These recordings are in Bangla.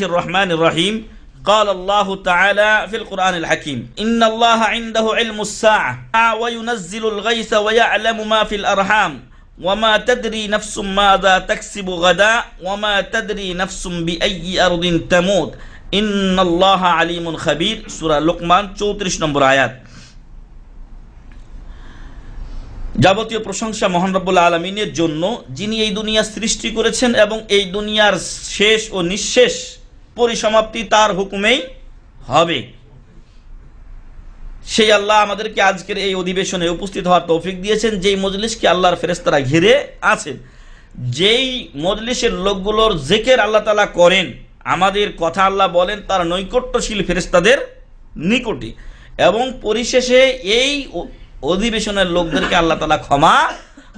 بسم الله الرحمن الرحيم قال الله تعالى في القرآن الحكيم إن الله عنده علم الساعة وينزل الغيث ويعلم ما في الأرحام وما تدري نفس ماذا تكسب غدا وما تدري نفس بأي أرض تموت إن الله عليم خبير سورة لقمان 34 নম্বর আয়াত যাবতীয় প্রশংসা মহান রব্বুল্লা আলমিনের জন্য যিনি এই দুনিয়া সৃষ্টি করেছেন এবং এই দুনিয়ার শেষ ও নিঃশেষ পরিসমাপ্তি তার হুকুমেই হবে। সেই আল্লাহ আমাদেরকে আজকের এই অধিবেশনে উপস্থিত হওয়ার তৌফিক দিয়েছেন, যেই মজলিসকে আল্লাহর ফেরেস্তারা ঘিরে আছেন। যেই মজলিসের লোকগুলোর জেকের আল্লাহ তালা করেন, আমাদের কথা আল্লাহ বলেন, তার নৈকট্যশীল ফেরেস্তাদের নিকটে। এবং পরিশেষে এই অধিবেশনের লোকদেরকে আল্লাহ তালা ক্ষমা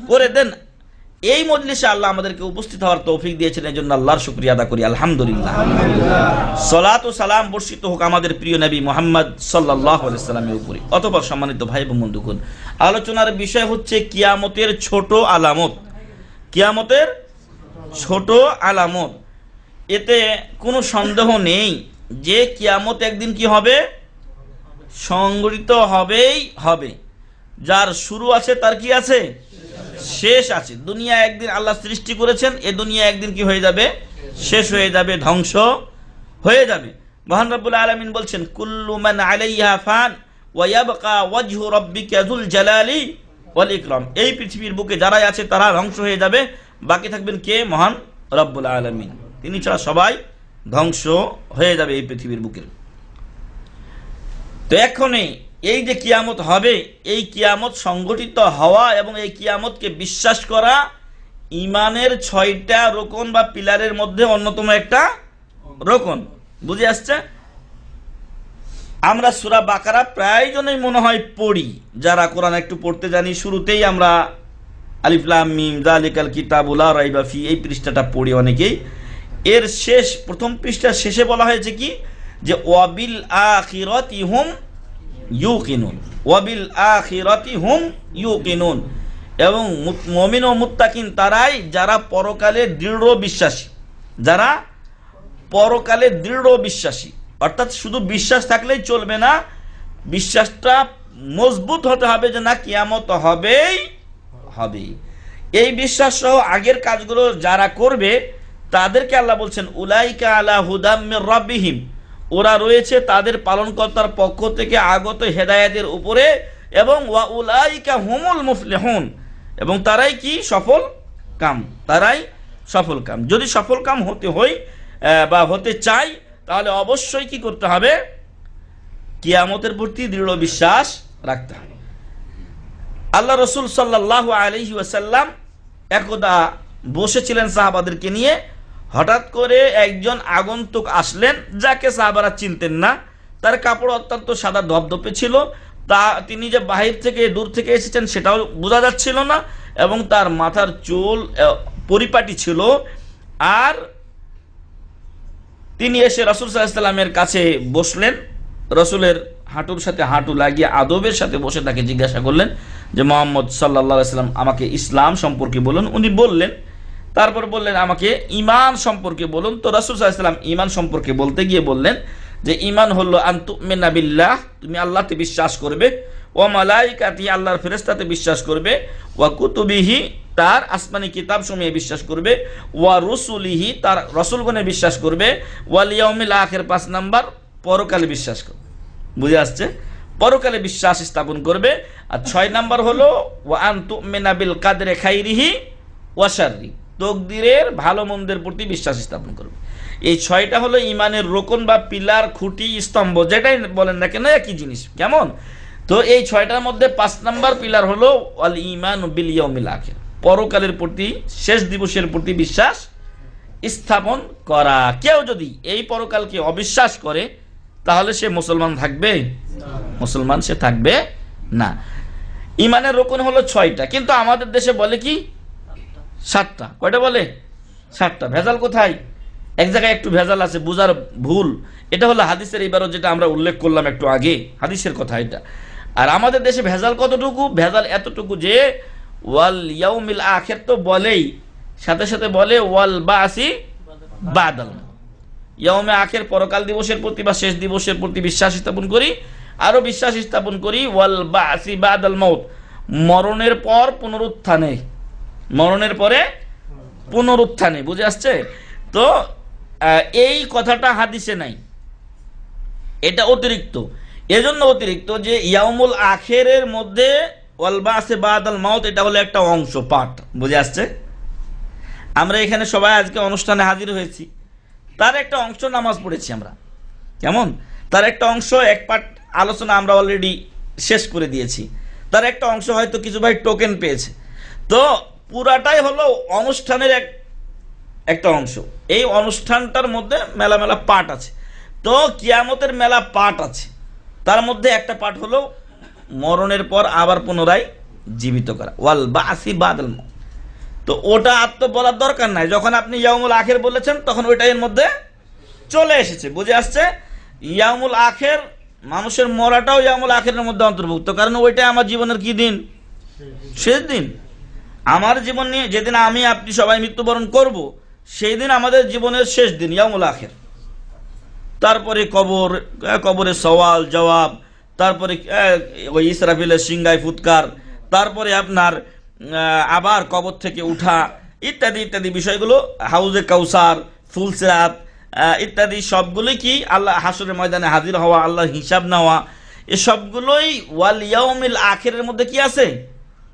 করে দেন। এই মজলিসে আল্লাহ আমাদেরকে উপস্থিত হওয়ার তৌফিক দিয়েছেন এই জন্য আল্লাহর শুক্রিয়া আদা করি, আলহামদুলিল্লাহ। সলাত ও সালাম বর্ষিত হোক আমাদের প্রিয় নবী মোহাম্মদ সাল্লামের উপরে। অতপর সম্মানিত ভাই এবং বন্ধুগণ, আলোচনার বিষয় হচ্ছে কিয়ামতের ছোট আলামত। কিয়ামতের ছোট আলামত। এতে কোনো সন্দেহ নেই যে কিয়ামত একদিন কি হবে? সংগঠিত হবেই হবে। যার শুরু আছে, তার কি আছে? শেষ আছে। দুনিয়া একদিন আল্লাহ সৃষ্টি করেছেন, এ দুনিয়া একদিন কি হয়ে যাবে? শেষ হয়ে যাবে, ধ্বংস হয়ে যাবে। মহান রব্বুল আলমিন বলছেন, কুল্লু মান আলাইহা ফান ওয়ায়াবকা ওয়াজহু রাব্বিকা যুল জালালি ওয়াল ইকরাম। এই পৃথিবীর বুকে যারাই আছে, তারা ধ্বংস হয়ে যাবে। বাকি থাকবেন কে? মহান রব্বুল আলমিন। তিনি ছাড়া সবাই ধ্বংস হয়ে যাবে এই পৃথিবীর বুকের তো এখনই এই যে কিয়ামত হবে, এই কিয়ামত সংগঠিত হওয়া এবং এই কিয়ামতকে বিশ্বাস করা ইমানের ছয়টা রোকন বা পিলারের মধ্যে অন্যতম একটা রোকন। বুঝে আসছে? আমরা সুরা বাকারা প্রায় জনই মনে হয় পড়ি। যারা কোরআন একটু পড়তে জানি, শুরুতেই আমরা আলিফলাম মিম জালিকাল কিতাবুলা রাইবাফি এই পৃষ্ঠাটা পড়ি অনেকেই। এর শেষ, প্রথম পৃষ্ঠার শেষে বলা হয়েছে কি? যে ওয়াবিল আখিরাতি হুম ইউকিনুন। ওয়াবিল আখিরাতি হুম ইউকিনুন। এবং মুত- মমিন ও মুত্তাকিন তারাই যারা পরকালে দৃঢ় বিশ্বাসী। যারা পরকালে দৃঢ় বিশ্বাসী। অর্থাৎ শুধু বিশ্বাস থাকলেই চলবে না, বিশ্বাসটা মজবুত হতে হবে যে না, কিয়ামত হবেই হবে এই বিশ্বাস সহ আগের কাজগুলো যারা করবে, তাদেরকে আল্লাহ বলছেন, উলাইকা আলা হুদাম্মির রব্বিহিম। ওরা রয়েছে তাদের পালনকর্তার পক্ষ থেকে আগত হেদায়েতের উপরে এবং ওয়া উলাইকা হুমুল মুফলিহুন। এবং তারাই কি? সফল কাম। তারাই সফল কাম। যদি সফল কাম হতে আহ, বা হতে চাই তাহলে অবশ্যই কি করতে হবে? কিয়ামতের প্রতি দৃঢ় বিশ্বাস রাখতে হবে। আল্লাহ রসুল সাল্লাহ আলহি ওয়াসাল্লাম একদা বসেছিলেন সাহাবাদেরকে নিয়ে। হঠাৎ করে একজন আগন্তুক আসলেন, যাকে সাহাবারা চিনতেন না। তার কাপড় অত্যন্ত সাদা ধপধপে ছিল। তা তিনি যে বাহির থেকে, দূর থেকে এসেছেন সেটাও বোঝা যাচ্ছিল না এবং তার মাথার চুল পরিপাটি ছিল। আর তিনি এসে রসুল সাল্লামের কাছে বসলেন। রসুলের হাঁটুর সাথে হাঁটু লাগিয়ে আদবের সাথে বসে তাকে জিজ্ঞাসা করলেন যে, মোহাম্মদ সাল্লা সাল্লাম, আমাকে ইসলাম সম্পর্কে বলুন। উনি বললেন তারপর বললেন, আমাকে ইমান সম্পর্কে বলুন। তো রসুল সাল্লাম ইমান সম্পর্কে বলতে গিয়ে বললেন যে ইমান হলো আন্তুমিনাবিল্লাহ তুমি আল্লাহতে বিশ্বাস করবে। ও মালাইকাতি, আল্লাহর ফেরেস্তাতে বিশ্বাস করবে। ওয়া কুতুবিহি, তার আসমানি কিতাব সমূহে বিশ্বাস করবে। ওয়া রসুলিহি, তার রসুলগণে বিশ্বাস করবে। ওয়ালিয়াউমিল আখের, পাঁচ নাম্বার, পরকালে বিশ্বাস করবে। বুঝে আসছে? পরকালে বিশ্বাস স্থাপন করবে। আর ছয় নাম্বার হলো ওয়ান তুমিনাবিল কাদরে খাইরিহি ওয়াশারি তকদিরের ভালো মন্দের প্রতি বিশ্বাস স্থাপন করবে। এই ছয়টা হলো ইমানের রোকন বা পিলার, খুঁটি, স্তম্ভ, যেটাই বলেন না কেন, একই জিনিস। কেমন? তো এই ছয়টার মধ্যে পাঁচ নাম্বার পিলার হলো অল ইমান বিল ইয়াউমিল আখির। পরকালের প্রতি, শেষ দিবসের প্রতি বিশ্বাস স্থাপন করা। কেউ যদি এই পরকালকে অবিশ্বাস করে, তাহলে সে মুসলমান থাকবে? মুসলমান সে থাকবে না। ইমানের রোকন হলো ছয়টা। কিন্তু আমাদের দেশে বলে কি সাতটা। কয়টা বলে? সাতটা। ভেজাল কোথায়? এক জায়গায় একটু ভেজাল আছে, বুঝার ভুল। এটা হলো হাদিসের এবারও যেটা আমরা উল্লেখ করলাম একটু আগে। হাদিসের কথা এটা। আর আমাদের দেশে ভেজাল কতটুকু? ভেজাল এতটুকু যে ওয়াল ইয়াউমিল আখের তো বলেই। সাথে সাথে বলে ওয়াল বাসি বাদাল। ইয়মে আখের পরকাল দিবসের প্রতি বা শেষ দিবসের প্রতি বিশ্বাস স্থাপন করি। আরও বিশ্বাস স্থাপন করি, ওয়াল বাসি বাদাল মৌত মরণের পর পুনরুত্থানে। মরণের পরে পুনরুত্থানে, বুঝে আসছে? তো এই কথাটা হাদিসে নাই। এটা অতিরিক্ত। এজন্য অতিরিক্ত যে ইয়ামুল আখেরের মধ্যে ওয়ালবা আছে বাদাল মাউত, এটা হলো একটা অংশ, পাঠ। বুঝে আসছে? আমরা এখানে সবাই আজকে অনুষ্ঠানে হাজির হয়েছি। তার একটা অংশ নামাজ পড়েছি আমরা। কেমন? তার একটা অংশ, এক পাঠ আলোচনা আমরা অলরেডি শেষ করে দিয়েছি। তার একটা অংশ হয়তো কিছু ভাই টোকেন পেয়েছে। তো পুরাটাই হলো অনুষ্ঠানের এক, একটা অংশ। এই অনুষ্ঠানটার মধ্যে মেলা মেলা পাঠ আছে। তো কিয়ামতের মেলা পাঠ আছে। তার মধ্যে একটা পাঠ হলো মরণের পর আবার পুনরায় জীবিত করা। ওয়াল বা আসি বাদল তো ওটা আর তো বলার দরকার নাই। যখন আপনি ইয়ামুল আখের বলেছেন, তখন ওইটা এর মধ্যে চলে এসেছে। বুঝে আসছে? ইয়ামুল আখের, মানুষের মরাটাও ইয়ামুল আখের মধ্যে অন্তর্ভুক্ত। কারণ ওইটাই আমার জীবনের কি দিন? শেষ দিন। আমার জীবন নিয়ে যেদিন আমি আপনি সবাই মৃত্যুবরণ করব সেই দিন আমাদের জীবনের শেষ দিন ইয়ামুল আখের। তারপরে কবর কবরে সওয়াল, জবাব, তারপরে ওই ইসরাফিলের সিংগায় ফুৎকার, তারপরে আপনার আবার কবর থেকে উঠা, ইত্যাদি ইত্যাদি বিষয়গুলো, হাউজে কাউসার ফুলসেরাত ইত্যাদি সবগুলোই কি আল্লাহ হাসরের ময়দানে হাজির হওয়া, আল্লাহর হিসাব নেওয়া এসবগুলোই সবগুলোই ওয়াল ইয়াউমিল আখেরের মধ্যে কি আছে?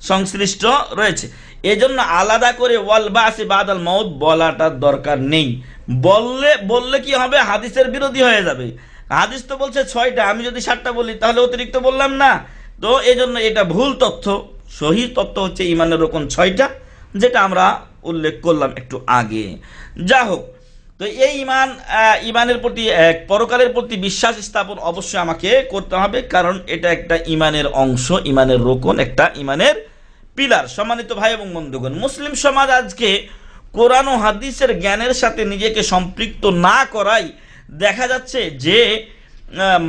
সংশ্লিষ্ট রয়েছে। এজন্য আলাদা করে ওয়াল বাসি বাদাল মৌত বলাটার দরকার নেই। বললে বললে কি হবে? হাদিসের বিরোধী হয়ে যাবে। হাদিস তো বলছে ছয়টা, আমি যদি সাতটা বলি, তাহলে অতিরিক্ত বললাম না। তো এজন্য এটা ভুল তথ্য। সহি তথ্য হচ্ছে ইমানের রকম ছয়টা, যেটা আমরা উল্লেখ করলাম একটু আগে। যা হোক তো এই ইমান ইমানের প্রতি এক পরকালের প্রতি বিশ্বাস স্থাপন অবশ্যই আমাকে করতে হবে, কারণ এটা একটা ইমানের অংশ ইমানের রোকন, একটা ইমানের পিলার। সম্মানিত ভাই এবং বন্ধুগণ, মুসলিম সমাজ আজকে কোরআন ও হাদিসের জ্ঞানের সাথে নিজেকে সম্পৃক্ত না করাই দেখা যাচ্ছে যে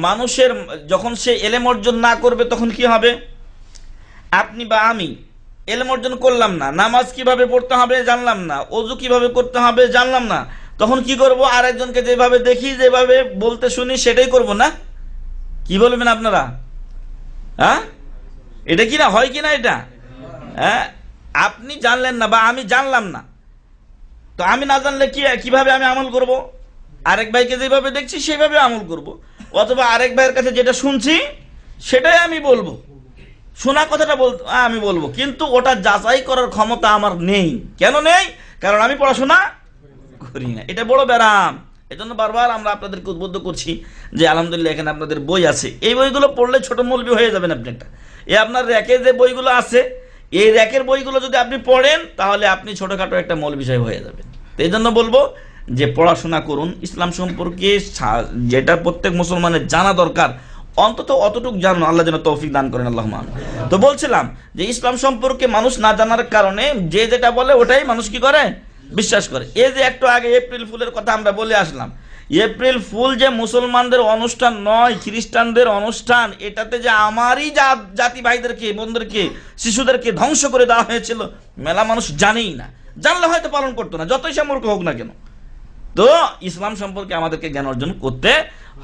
মানুষের যখন সে এলেম অর্জন না করবে, তখন কি হবে? আপনি বা আমি এলেম অর্জন করলাম না, নামাজ কীভাবে পড়তে হবে জানলাম না, অজু কীভাবে করতে হবে জানলাম না তখন কি করব? আরেকজনকে যেভাবে দেখি, যেভাবে বলতে শুনি, সেটাই করব না? কি বলবেন আপনারা? হ্যাঁ? এটা কি না? হয় কি না এটা? হ্যাঁ? আপনি জানলেন না বা আমি জানলাম না। তো আমি না জানলে কি, কীভাবে আমি আমল করব? আরেক ভাইকে যেভাবে দেখছি সেভাবে আমল করব। অথবা আরেক ভাইয়ের কাছে যেটা শুনছি, সেটাই আমি বলব। শোনা কথাটা বল, আমি বলব। কিন্তু ওটা যাচাই করার ক্ষমতা আমার নেই। কেন নেই? কারণ আমি পড়াশোনা করি না এটা বড় ব্যারাম। এজন্য বারবার আমরা আপনাদেরকে উদ্বুদ্ধ করছি যে, আলহামদুলিল্লাহ, এখানে আপনাদের বই আছে। এই বইগুলো পড়লে ছোট মৌলবি হয়ে যাবেন আপনি একটা এই আপনার র্যাকে যে বইগুলো আছে, এই র্যাকের বইগুলো যদি আপনি পড়েন, তাহলে আপনি ছোটোখাটো একটা মৌল বিষয় হয়ে যাবেন। তো এই জন্য বলব যে, পড়াশোনা করুন। ইসলাম সম্পর্কে যেটা প্রত্যেক মুসলমানের জানা দরকার, অন্তত অতটুক জানুন। আল্লাহ যেন তৌফিক দান করেন, আল্লাহ তো বলছিলাম যে, ইসলাম সম্পর্কে মানুষ না জানার কারণে যে যেটা বলে, ওটাই মানুষ কি করে? বিশ্বাস করে। এই যে একটু আগে এপ্রিল ফুলের কথা আমরা বলে আসলাম, এপ্রিল ফুল যে মুসলমানদের অনুষ্ঠান নয়, খ্রিস্টানদের অনুষ্ঠান, এটাতে যে আমারই জাতি ভাইদেরকে বোনদেরকে শিশুদেরকে ধ্বংস করে দেওয়া হয়েছিল, মেলা মানুষ জানেই না। জানলে হয়তো পালন করতো না, যতই সে মূর্খ হোক না কেন। তো ইসলাম সম্পর্কে আমাদেরকে জ্ঞান অর্জন করতে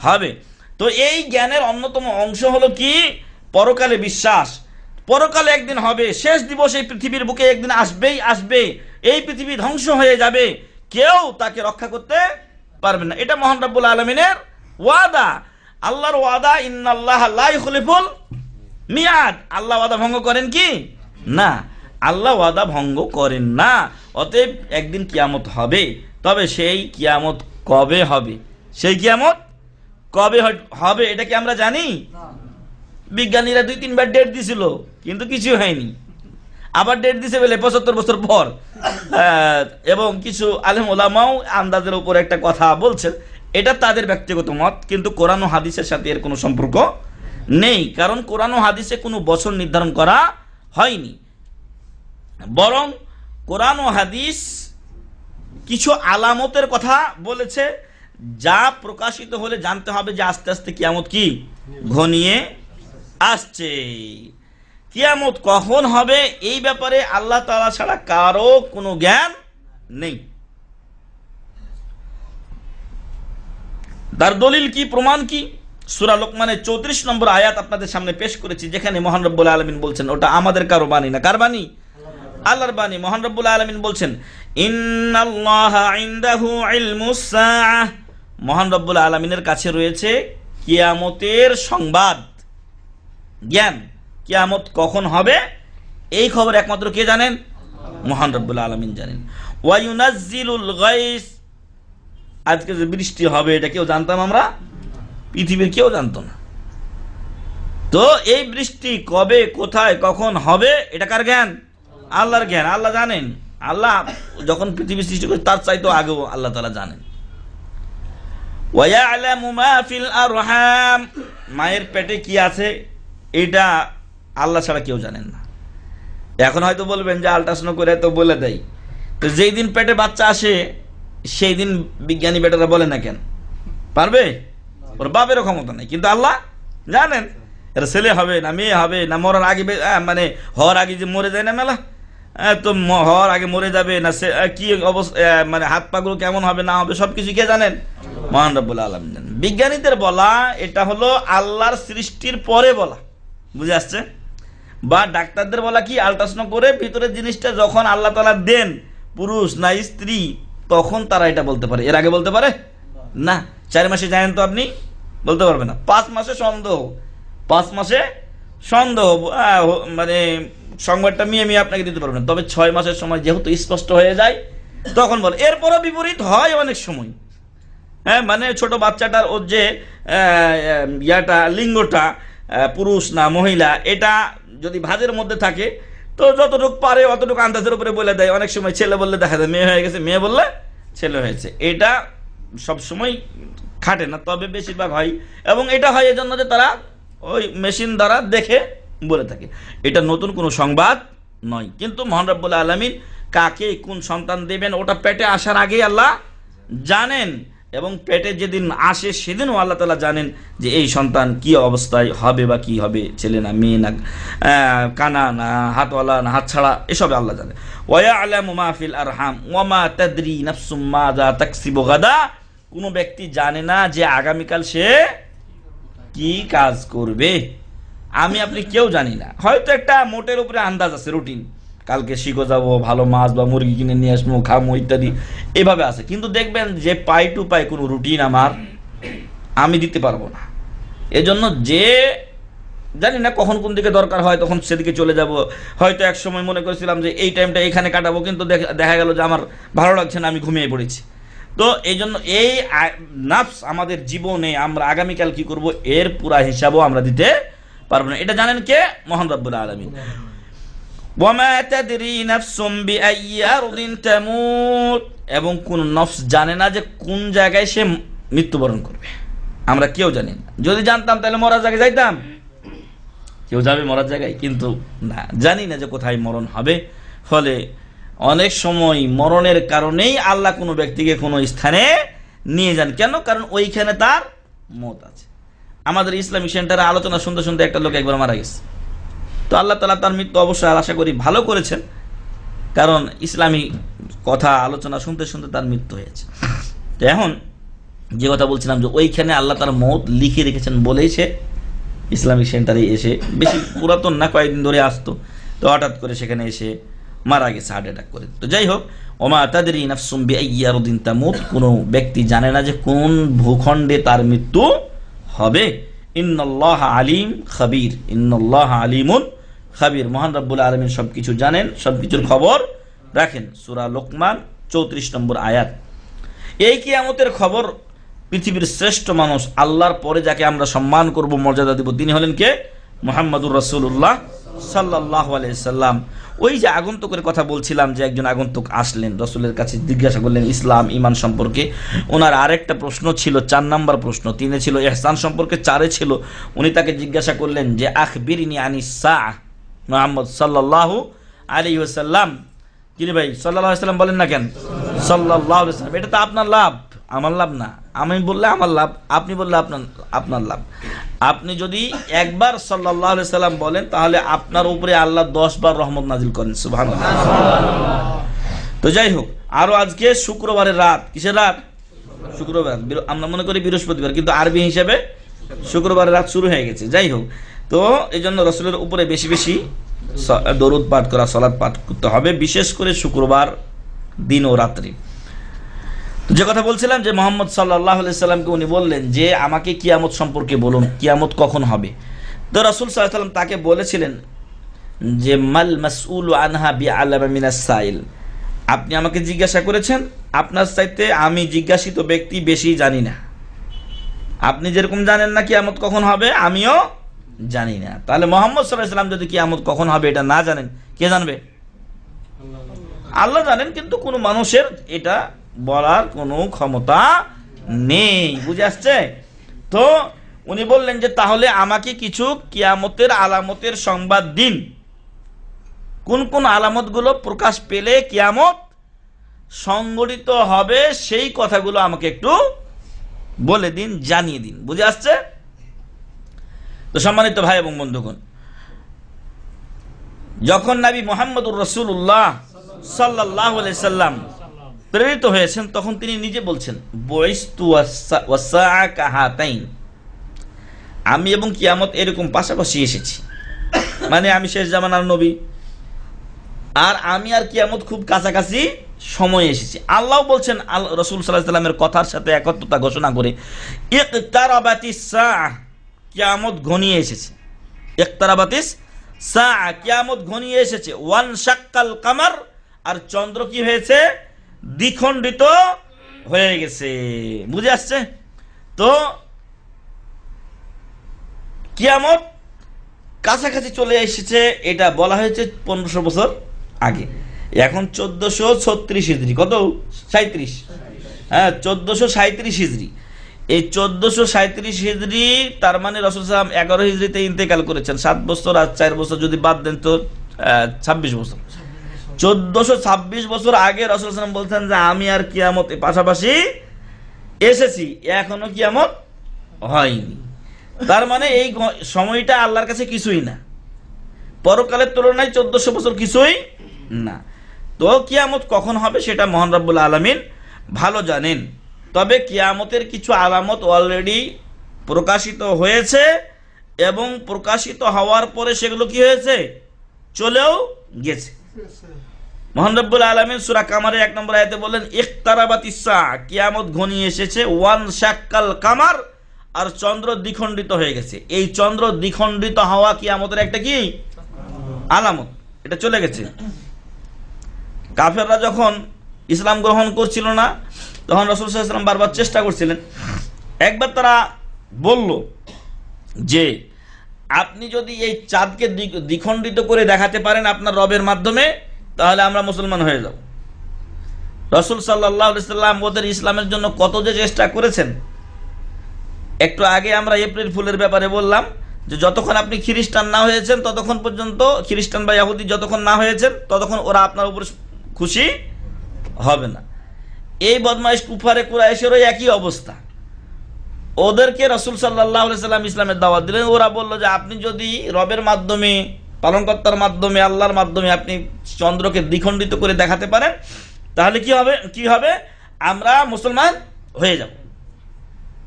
হবে। তো এই জ্ঞানের অন্যতম অংশ হলো কি? পরকালে বিশ্বাস। পরকালে একদিন হবে, শেষ দিবস এই পৃথিবীর বুকে একদিন আসবেই আসবে এই পৃথিবী ধ্বংস হয়ে যাবে। কেউ তাকে রক্ষা করতে পারবে না। এটা মোহান রাব্বুল আলমিনের ওয়াদা। আল্লাহর ওয়াদা, ইন্নাল্লাহ লা ইখলিফুল মিয়াদ। আল্লাহ ওয়াদা ভঙ্গ করেন কি? না। আল্লাহ ওয়াদা ভঙ্গ করেন না। অতএব একদিন কিয়ামত হবে। তবে সেই কিয়ামত কবে হবে? সেই কিয়ামত কবে হবে, এটা কি আমরা জানি? বিজ্ঞানীরা দুই তিনবার ডেট দিছিল, কিন্তু কিছু হয়নি। আবার ডেট দিছে বলে পঁচাত্তর বছর পর। এবং কিছু আলেম ওলামাও আন্দাজের উপর একটা কথা বলছেন, এটা তাদের ব্যক্তিগত মত, কিন্তু কোরআন ও হাদিসের সাথে এর কোনো সম্পর্ক নেই, কারণ কোরআন ও হাদিসে কোনো বছর নির্ধারণ করা হয়নি। বরং কোরআন ও হাদিস কিছু আলামতের কথা বলেছে, যা প্রকাশিত হলে জানতে হবে যে আস্তে আস্তে কিয়ামত কি? ঘনিয়ে আসছে। কিয়ামত কখন হবে এই ব্যাপারে আল্লাহ তালা ছাড়া কারও কোনো জ্ঞান নেই। তার দলিল কি, প্রমাণ কি? সুরা লোকমানের চৌত্রিশ নম্বর আয়াত আপনাদের সামনে পেশ করেছি, যেখানে মহান আলমিন বলছেন, ওটা আমাদের কারও বাণী না। কার বাণী? আল্লাহর বাণী। মহান আলমিন বলছেন মহান আলমিনের কাছে রয়েছে কিয়ামতের সংবাদ। জ্ঞান কিয়ামত কখন হবে? এই খবর একমাত্র কে জানেন? মহান রব্বুল আলমিন জানেন। ওয়ায়ুনাজ্জিলুল গাইস, আজকে যে বৃষ্টি হবে, এটা কেউ জানতাম আমরা? পৃথিবীর কেউ জানতো না। তো এই বৃষ্টি কবে, কোথায়, কখন হবে, এটা কার জ্ঞান? আল্লাহর জ্ঞান। আল্লাহ জানেন। আল্লাহ যখন পৃথিবী সৃষ্টি করে তার চাইতো আগেও আল্লাহ তালা জানেন। মায়ের পেটে কি আছে? এটা আল্লাহ ছাড়া কেউ জানেন না। এখন হয়তো বলবেন যে আল্ট্রাসাউন্ড করে তো বলে দেয় তো যেই দিন পেটে বাচ্চা আসে সেই দিন বিজ্ঞানী বেটারা বলে না কেন? পারবে? ওর বাপেরও ক্ষমতা নেই। কিন্তু আল্লাহ জানেন এটা ছেলে হবে না মেয়ে হবে না মরার আগে মানে হওয়ার আগে যে মরে যায় না মেলা? তো হওয়ার আগে মরে যাবে না সে কি অবস্থা মানে হাত পাগুলো কেমন হবে না হবে সব কিছু কে জানেন? মহান রব্বুল আলম জানেন। বিজ্ঞানীদের বলা এটা হলো আল্লাহর সৃষ্টির পরে বলা। বুঝে আসছে? বা ডাক্তারদের বলা কি আল্ট্রাসাউন্ড করে ভিতরের জিনিসটা যখন আল্লাহ তালা দেন, পুরুষ না স্ত্রী, তখন তারা এটা বলতে পারে। এর আগে বলতে পারে? না। চার মাসে জানেন তো আপনি? বলতে পারবে না। পাঁচ মাসে সন্দেহ। পাঁচ মাসে সন্দেহ মানে সংবাদটা মিয়ে মিয়ে আপনাকে দিতে পারবে না। তবে ছয় মাসের সময় যেহেতু স্পষ্ট হয়ে যায়, তখন বলে। এরপরও বিপরীত হয় অনেক সময়। হ্যাঁ মানে ছোট বাচ্চাটার ওর যে ইয়াটা, লিঙ্গটা পুরুষ না মহিলা, এটা যদি ভাজের মধ্যে থাকে, তো যতটুকু পারে, অতটুকু আন্দাজের উপরে বলে দেয়। অনেক সময় ছেলে বললে দেখা যায়, মেয়ে হয়ে গেছে, মেয়ে বললে ছেলে হয়েছে। এটা সব সময় খাটে না, তবে বেশিরভাগ হয়। এবং এটা হয় এজন্য যে তারা ওই মেশিন দ্বারা দেখে বলে থাকে। এটা নতুন কোনো সংবাদ নয়। কিন্তু মোহান রব্বুল্লাহ আলমিন কাকে কোন সন্তান দেবেন, ওটা পেটে আসার আগেই আল্লাহ জানেন। এবং পেটে যেদিন আসে, সেদিনও আল্লাহ তালা জানেন যে এই সন্তান কি অবস্থায় হবে বা কি হবে, ছেলে না, মেয়ে না কানা না, হাতওয়ালা না, হাত ছাড়া, এসবে আল্লাহ জানে। ওয়া আলামু মাহফিল আরহাম ওয়ামা তাদরি নাফসুম দা তাকসিবু গাদা। কোনো ব্যক্তি জানে না যে আগামীকাল সে কি কাজ করবে। আমি, আপনি কেউ জানি না। হয়তো একটা মোটের উপরে আন্দাজ আছে, রুটিন। কালকে শিখো যাব, ভালো মাছ বা মুরগি কিনে নিয়ে আসব খামো ইত্যাদি। এভাবে আছে। কিন্তু দেখবেন যে পাই টু পাই কোনো রুটিন আমার আমি দিতে পারব না। এজন্য যে জানি না কখন কোন দিকে দরকার হয়, তখন সেদিকে চলে যাব। হয়তো এক সময় মনে করেছিলাম যে এই টাইমটা এখানে কাটাবো, কিন্তু দেখা- গেল যে আমার ভালো লাগছে না, আমি ঘুমিয়ে পড়েছি। তো এই জন্য এই নাফস আমাদের জীবনে আমরা আগামীকাল কি করব? এর পুরা হিসাবও আমরা দিতে পারব না। এটা জানেন কে? মোহাম্মদ রব্বুল আলমী এবং কোন নফস জানে না যে কোন জায়গায় সে মৃত্যুবরণ করবে। আমরা কেউ জানি না। যদি জানতাম তাহলে মরার জায়গায় যাইতাম। কেউ যাবে মরার জায়গায়? কিন্তু না, জানি না যে কোথায় মরণ হবে। ফলে অনেক সময় মরণের কারণেই আল্লাহ কোনো ব্যক্তিকে কোনো স্থানে নিয়ে যান। কেন? কারণ ওইখানে তার মত আছে। আমাদের ইসলামিক সেন্টারে আলোচনা শুনতে শুনতে একটা লোক একবার মারা গেছে। তো আল্লাহ তালা তার মৃত্যু অবশ্যই আশা করি ভালো করেছেন। কারণ ইসলামী কথা, আলোচনা শুনতে শুনতে তার মৃত্যু হয়েছে। তো এখন যে কথা বলছিলাম যে ওইখানে আল্লাহ তার মত লিখে রেখেছেন বলেই সে ইসলামিক সেন্টারে এসে, বেশি পুরাতন না, কয়েকদিন ধরে আসতো। তো হঠাৎ করে সেখানে এসে মারা গেছে হার্ট অ্যাটাক করে। তো যাই হোক, ওমা তাদের নাফসুম বিআইয়ারুদ্দিন তামুত কোনো ব্যক্তি জানে না যে কোন ভূখণ্ডে তার মৃত্যু হবে। ইন্নল্লাহ আলিম খাবির, ইন্নল্লাহ আলিমুন খাবির, মহান রব্বুল আলমিন সব কিছু জানেন সব কিছুর খবর রাখেন। সুরা লোকমান, চৌত্রিশ নম্বর আয়াত। এই কিয়ামতের খবর পৃথিবীর শ্রেষ্ঠ মানুষ, আল্লাহর পরে যাকে আমরা সম্মান করব, মর্যাদা দিব, তিনি হলেন কে? মোহাম্মদুর রসুল্লাহ সাল্লাহ সাল্লাম ওই যে আগন্তুকের কথা বলছিলাম যে একজন আগন্তুক আসলেন, রসুলের কাছে জিজ্ঞাসা করলেন, ইসলাম ইমান সম্পর্কে। ওনার আরেকটা প্রশ্ন ছিল, চার নাম্বার প্রশ্ন, তিনে ছিল, এহসান সম্পর্কে, চারে ছিল। উনি তাকে জিজ্ঞাসা করলেন যে, আখবিরিনি আনিস সাহ মোহাম্মদ সাল্লাহ আলী ওসাল্লাম কিরে ভাই সাল্লাহ সাল্লাম বলেন না কেন? সাল্লাহ সাল্লাম এটা তো আপনার লাভ, আমার লাভ না। আমি বললে আমার লাভ, আপনি বললে আপনার আপনার লাভ। আপনি যদি একবার সাল্লাহ সাল্লাম বলেন, তাহলে আপনার উপরে আল্লাহ দশ বার রহমত নাজিল করেন সুভান তো যাই হোক আরও আজকে শুক্রবারের রাত, কিসের রাত? শুক্রবার। আমরা মনে করি বৃহস্পতিবার, কিন্তু আরবি হিসেবে শুক্রবারের রাত শুরু হয়ে গেছে। যাই হোক তো এই জন্য রসুলের উপরে বেশি বেশি দরুদ পাঠ করা সলাদ পাঠ করতে হবে, বিশেষ করে শুক্রবার দিন ও রাত্রি। যে কথা বলছিলাম যে মোহাম্মদ সাল্লাহ সাল্লামকে উনি বললেন যে, আমাকে কিয়ামত সম্পর্কে বলুন, কিয়ামত কখন হবে? তো রসুল সাল্লাম তাকে বলেছিলেন যে, মাল মাসউল আনহা বি মিনাস সাইল। আপনি আমাকে জিজ্ঞাসা করেছেন, আপনার চাইতে আমি জিজ্ঞাসিত ব্যক্তি বেশি জানি না। আপনি যেরকম জানেন না কিয়ামত কখন হবে, আমিও জানি না তাহলে মোহাম্মদ সাল্লাহ সাল্লাম যদি কিয়ামত কখন হবে এটা না জানেন, কে জানবে? আল্লাহ জানেন, কিন্তু কোনো মানুষের এটা বলার কোনো ক্ষমতা নেই, বুঝে আসছে? তো উনি বললেন যে, তাহলে আমাকে কিছু কিয়ামতের আলামতের সংবাদ দিন। কোন কোন আলামতগুলো প্রকাশ পেলে কিয়ামত সংগঠিত হবে, সেই কথাগুলো আমাকে একটু বলে দিন, জানিয়ে দিন, বুঝে আসছে? তো সম্মানিত ভাই এবং বন্ধুগণ যখন নাবী মোহাম্মদুর রসুল্লাহ সাল্লাহ সাল্লাম প্রেরিত হয়েছেন তখন তিনি নিজে বলছেন আমি এবং কিয়ামত এরকম পাশাপাশি এসেছি। মানে আমি শেষ জামানার নবী আর আমি আর কিয়ামত খুব কাছাকাছি সময় এসেছি। আল্লাহ বলছেন রসুল সাল্লাহ সাল্লামের কথার সাথে একত্রতা ঘোষণা করে ইকতারাবাতিস সাআহ, কিয়ামত ঘনিয়ে এসেছে। ইকতারাবাতিস সাআহ, কিয়ামত ঘনিয়ে এসেছে। ওয়ান শাক্কাল কামার আর চন্দ্র কি হয়েছে? দ্বিখণ্ডিত হয়ে গেছে। বুঝে আসছে? তো কিয়ামত কাছাকাছি চলে এসেছে এটা বলা হয়েছে পনেরোশো বছর আগে। এখন চোদ্দশো ছত্রিশ হিজড়ি কত? সাঁত্রিশ হ্যাঁ চোদ্দশো সাঁত্রিশ হিজড়ি এই চোদ্দশো সাঁত্রিশ হিজড়ি তার মানে রসুল সালাম এগারো হিজড়িতে ইন্তেকাল করেছেন। সাত বছর আর চার বছর যদি বাদ দেন তো ছাব্বিশ বছর। চোদ্দশো ছাব্বিশ বছর আগে রসুল সালাম বলছেন যে, আমি আর কিয়ামত পাশাপাশি এসেছি, এখনও কিয়ামত হয়নি। তার মানে এই সময়টা আল্লাহর কাছে কিছুই না। পরকালের তুলনায় চোদ্দশো বছর কিছুই না। তো কিয়ামত কখন হবে সেটা মোহন রব্বুল আলমিন ভালো জানেন। তবে কিয়ামতের কিছু আলামত অলরেডি প্রকাশিত হয়েছে এবং প্রকাশিত হওয়ার পরে সেগুলো কি হয়েছে? চলেও গেছে। মোহান রব্বুল আলমিন সুরা কামারের এক নম্বর আয়তে বললেন, ইখতারাবাতি কিয়ামত ঘনিয়ে এসেছে, ওয়ান শাক্কাল কামার, আর চন্দ্র দ্বিখণ্ডিত হয়ে গেছে। এই চন্দ্র দ্বিখণ্ডিত হওয়া কিয়ামতের একটা কি? আলামত। এটা চলে গেছে। কাফেররা যখন ইসলাম গ্রহণ করছিল না তখন রসুল সাল্লাম বারবার চেষ্টা করছিলেন। একবার তারা বলল যে, আপনি যদি এই চাঁদকে দ্বি- দ্বিখণ্ডিত করে দেখাতে পারেন আপনার রবের মাধ্যমে, তাহলে আমরা মুসলমান হয়ে যাব। রসুল সাল্লাহ সাল্লাম ওদের ইসলামের জন্য কত যে চেষ্টা করেছেন, একটু আগে আমরা এপ্রিল ফুলের ব্যাপারে বললাম যে, যতক্ষণ আপনি খ্রিস্টান না হয়েছেন, ততক্ষণ পর্যন্ত খ্রিস্টান বা ইয়াহুদি যতক্ষণ না হয়েছেন, ততক্ষণ ওরা আপনার উপর খুশি হবে না। এই বদমাইশ কুফারে কুরাইশেরও একই অবস্থা। ওদেরকে রসুল সাল্লাহ সাল্লাম ইসলামের দাওয়াত দিলেন। ওরা বলল যে, আপনি যদি রবের মাধ্যমে, পালনকর্তার মাধ্যমে, আল্লাহর মাধ্যমে আপনি চন্দ্রকে দ্বিখণ্ডিত করে দেখাতে পারেন, তাহলে কি হবে? কি হবে? আমরা মুসলমান হয়ে যাব।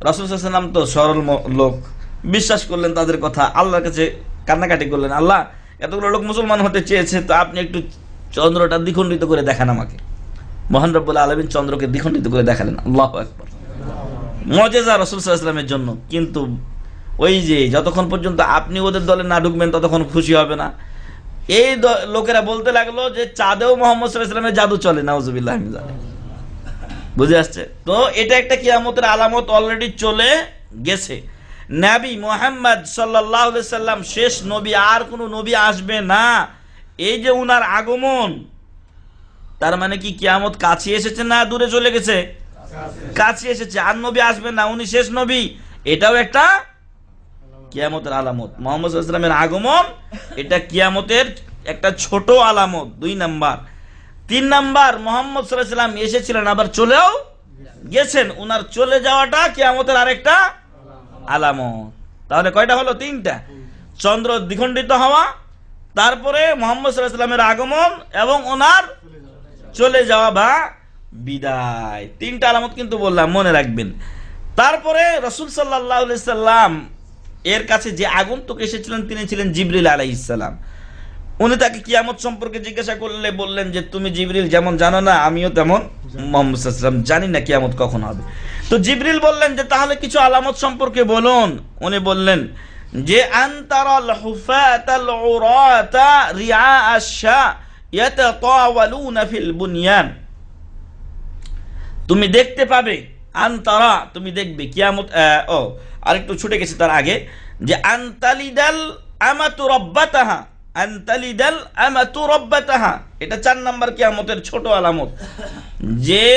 রসুল সাল্লাম তো সরল লোক। বিশ্বাস করলেন তাদের কথা। আল্লাহর কাছে কান্নাকাটি করলেন, আল্লাহ, এতগুলো লোক মুসলমান হতে চেয়েছে, তো আপনি একটু চন্দ্রটা দ্বিখণ্ডিত করে দেখান আমাকে। মোহান রব্বুল্লাহ আলমিন চন্দ্রকে দ্বিখণ্ডিত করে দেখালেন। আল্লাহ একবার মজেজা রসুল সাল্লামের জন্য। কিন্তু ওই যে যতক্ষণ পর্যন্ত আপনি ওদের দলে না ঢুকবেন, ততক্ষণ খুশি হবে না। এই লোকেরা বলতে লাগল যে চাঁদেও মোহাম্মদ সাল্লাহামের জাদু চলে, নাউজুবিল্লাহ বুঝে আসছে? তো এটা একটা কিয়ামতের আলামত অলরেডি চলে গেছে। নাবি মোহাম্মদ সাল্লাহ সাল্লাম শেষ নবী, আর কোনো নবী আসবে না। এই যে উনার আগমন তার মানে কি কিয়ামত কাছে এসেছে না দূরে চলে গেছে? কাছে এসেছে। আর নবী আসবে না, উনি শেষ নবী। এটাও একটা কিয়ামতের আলামত। মোহাম্মদ ইসলামের আগমন, এটা কিয়ামতের একটা ছোট আলামত, দুই নাম্বার। তিন নাম্বার, মোহাম্মদ সাল্লাম এসেছিলেন, আবার চলেও গেছেন। উনার চলে যাওয়াটা কিয়ামতের আরেকটা আলামত। তাহলে কয়টা হলো? তিনটা। চন্দ্র দ্বিখণ্ডিত হওয়া, তারপরে মোহাম্মদ সাল্লামের আগমন এবং ওনার চলে যাওয়া বা বিদায়। তিনটা আলামত কিন্তু বললাম, মনে রাখবেন। তারপরে রসুল সাল্লাহ সাল্লাম এর কাছে যে আগন্তুক এসেছিলেন, তিনি ছিলেন জিবরিল আলাইসাল্লাম উনি তাকে কিয়ামত সম্পর্কে জিজ্ঞাসা করলে বললেন যে, তুমি জিবরিল যেমন জানো না, আমিও তেমন মোহাম্মদ সাল্লাম জানি না কিয়ামত কখন হবে। তো জিবরিল বললেন যে, তাহলে কিছু আলামত সম্পর্কে বলুন। উনি বললেন যে, আনতারাল হুফাতাল উরাতা আশ-শা ইয়াতাতাওয়ালুনা ফিল তুমি দেখতে পাবে, আনতারা, তুমি দেখবে, কিয়ামত ও, আরেকটু ছুটে গেছে তার আগে, যে আনতালিদাল আমাতু রব্বাতাহা, আনতালিদাল আমাতু রব্বাতাহা। এটা চার নাম্বার কিয়ামতের ছোট আলামত। যে